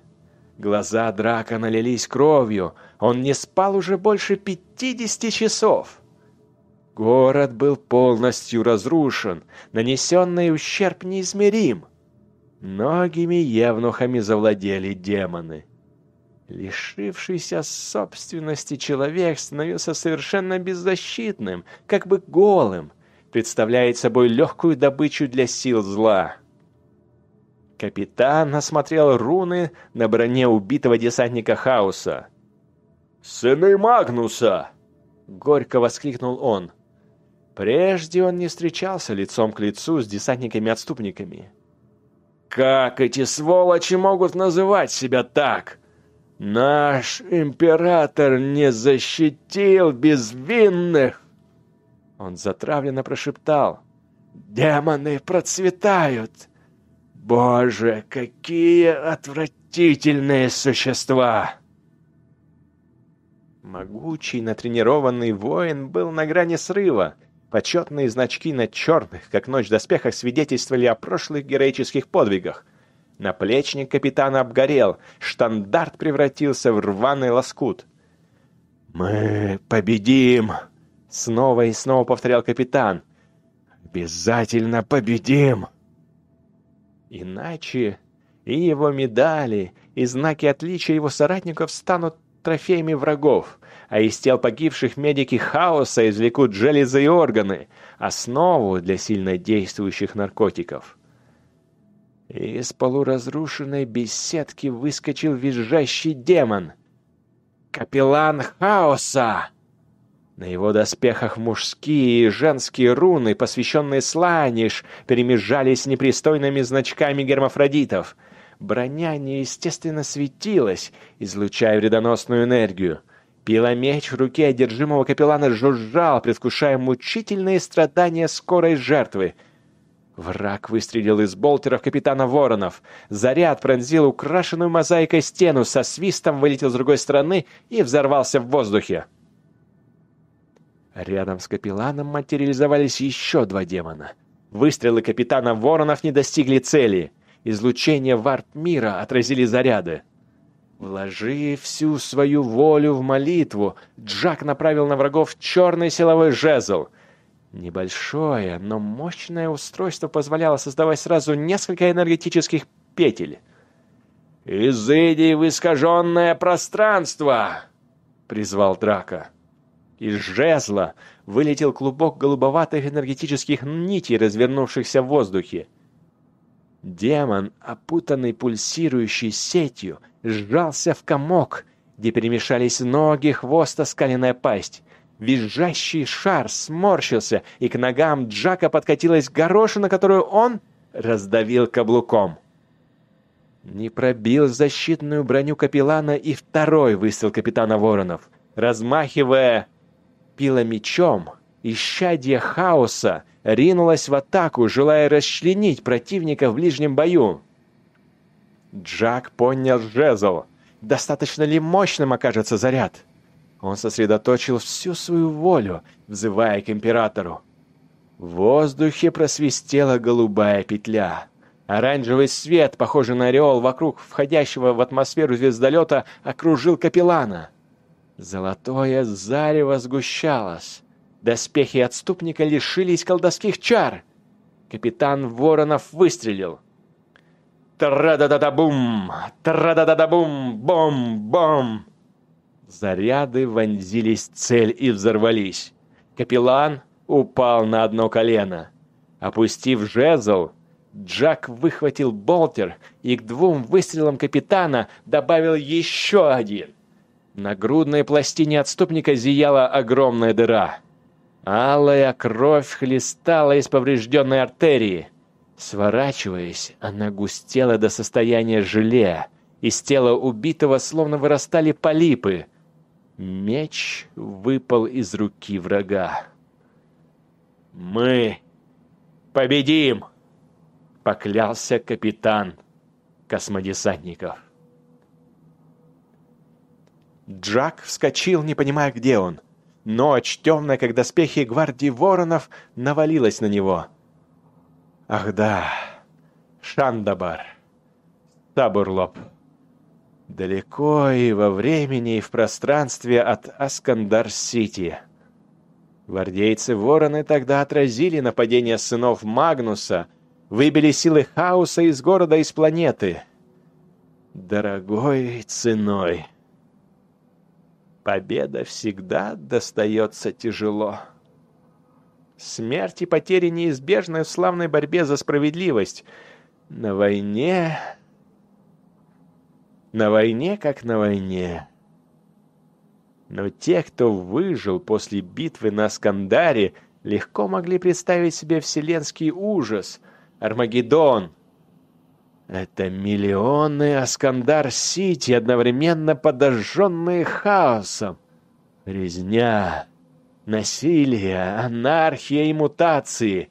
Глаза Драка налились кровью. Он не спал уже больше пятидесяти часов. Город был полностью разрушен, нанесенный ущерб неизмерим. Многими евнухами завладели демоны. Лишившийся собственности человек становился совершенно беззащитным, как бы голым, представляет собой легкую добычу для сил зла. Капитан осмотрел руны на броне убитого десантника Хаоса. «Сыны Магнуса!» — горько воскликнул он. Прежде он не встречался лицом к лицу с десантниками-отступниками. «Как эти сволочи могут называть себя так? Наш император не защитил безвинных!» Он затравленно прошептал. «Демоны процветают! Боже, какие отвратительные существа!» Могучий, натренированный воин был на грани срыва. Почетные значки на черных, как ночь доспехах, свидетельствовали о прошлых героических подвигах. Наплечник капитана обгорел, штандарт превратился в рваный лоскут. «Мы победим!» Снова и снова повторял капитан. «Обязательно победим!» Иначе и его медали, и знаки отличия его соратников станут трофеями врагов, а из тел погибших медики хаоса извлекут железы и органы, основу для сильно действующих наркотиков. Из полуразрушенной беседки выскочил визжащий демон. «Капеллан хаоса!» На его доспехах мужские и женские руны, посвященные Сланиш, перемежались непристойными значками гермафродитов. Броня неестественно светилась, излучая вредоносную энергию. Пиломеч в руке одержимого капеллана жужжал, предвкушая мучительные страдания скорой жертвы. Враг выстрелил из болтеров капитана Воронов. Заряд пронзил украшенную мозаикой стену, со свистом вылетел с другой стороны и взорвался в воздухе. Рядом с капелланом материализовались еще два демона. Выстрелы капитана Воронов не достигли цели. Излучение варп-мира отразили заряды. Вложив всю свою волю в молитву, Джак направил на врагов черный силовой жезл. Небольшое, но мощное устройство позволяло создавать сразу несколько энергетических петель. «Изыди в искаженное пространство!» — призвал Драка. Из жезла вылетел клубок голубоватых энергетических нитей, развернувшихся в воздухе. Демон, опутанный пульсирующей сетью, сжался в комок, где перемешались ноги, хвост, оскаленная пасть. Визжащий шар сморщился, и к ногам Джака подкатилась горошина, которую он раздавил каблуком. Не пробил защитную броню капеллана и второй выстрел капитана Воронов. Размахивая пиломечом, исчадье хаоса ринулась в атаку, желая расчленить противника в ближнем бою. Джак поднял жезл. Достаточно ли мощным окажется заряд? Он сосредоточил всю свою волю, взывая к императору. В воздухе просвистела голубая петля. Оранжевый свет, похожий на ореол вокруг входящего в атмосферу звездолета, окружил капеллана. Золотое зарево сгущалось. Доспехи отступника лишились колдовских чар. Капитан Воронов выстрелил. Тра-да-да-да-бум! Тра-да-да-да-бум! Бом-бом! Заряды вонзились в цель и взорвались. Капеллан упал на одно колено. Опустив жезл, Джак выхватил болтер и к двум выстрелам капитана добавил еще один. На грудной пластине отступника зияла огромная дыра. Алая кровь хлестала из поврежденной артерии. Сворачиваясь, она густела до состояния желе. Из тела убитого словно вырастали полипы — Меч выпал из руки врага. «Мы победим!» — поклялся капитан космодесантников. Джак вскочил, не понимая, где он. Ночь, темная, как доспехи гвардии воронов, навалилась на него. «Ах да, Шандабар, Табурлоп!» Далеко и во времени, и в пространстве от Аскандар-Сити. Гвардейцы-вороны тогда отразили нападение сынов Магнуса, выбили силы хаоса из города, из планеты. Дорогой ценой. Победа всегда достается тяжело. Смерть и потери неизбежны в славной борьбе за справедливость. На войне на войне, как на войне. Но те, кто выжил после битвы на Скандаре, легко могли представить себе вселенский ужас, Армагеддон. Это миллионы Аскандар-Сити, одновременно подожженные хаосом. Резня, насилие, анархия и мутации.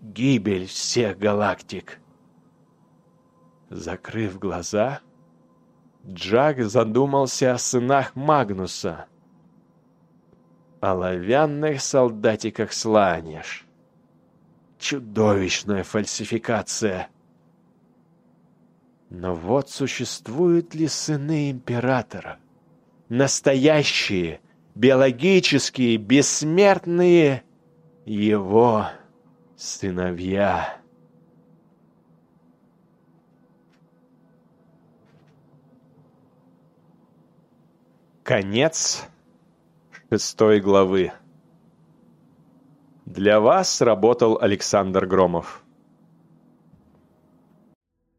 Гибель всех галактик. Закрыв глаза, Джак задумался о сынах Магнуса. Оловянных солдатиках Сланиш. Чудовищная фальсификация. Но вот существуют ли сыны императора? Настоящие, биологические, бессмертные его сыновья. Конец шестой главы. Для вас работал Александр Громов.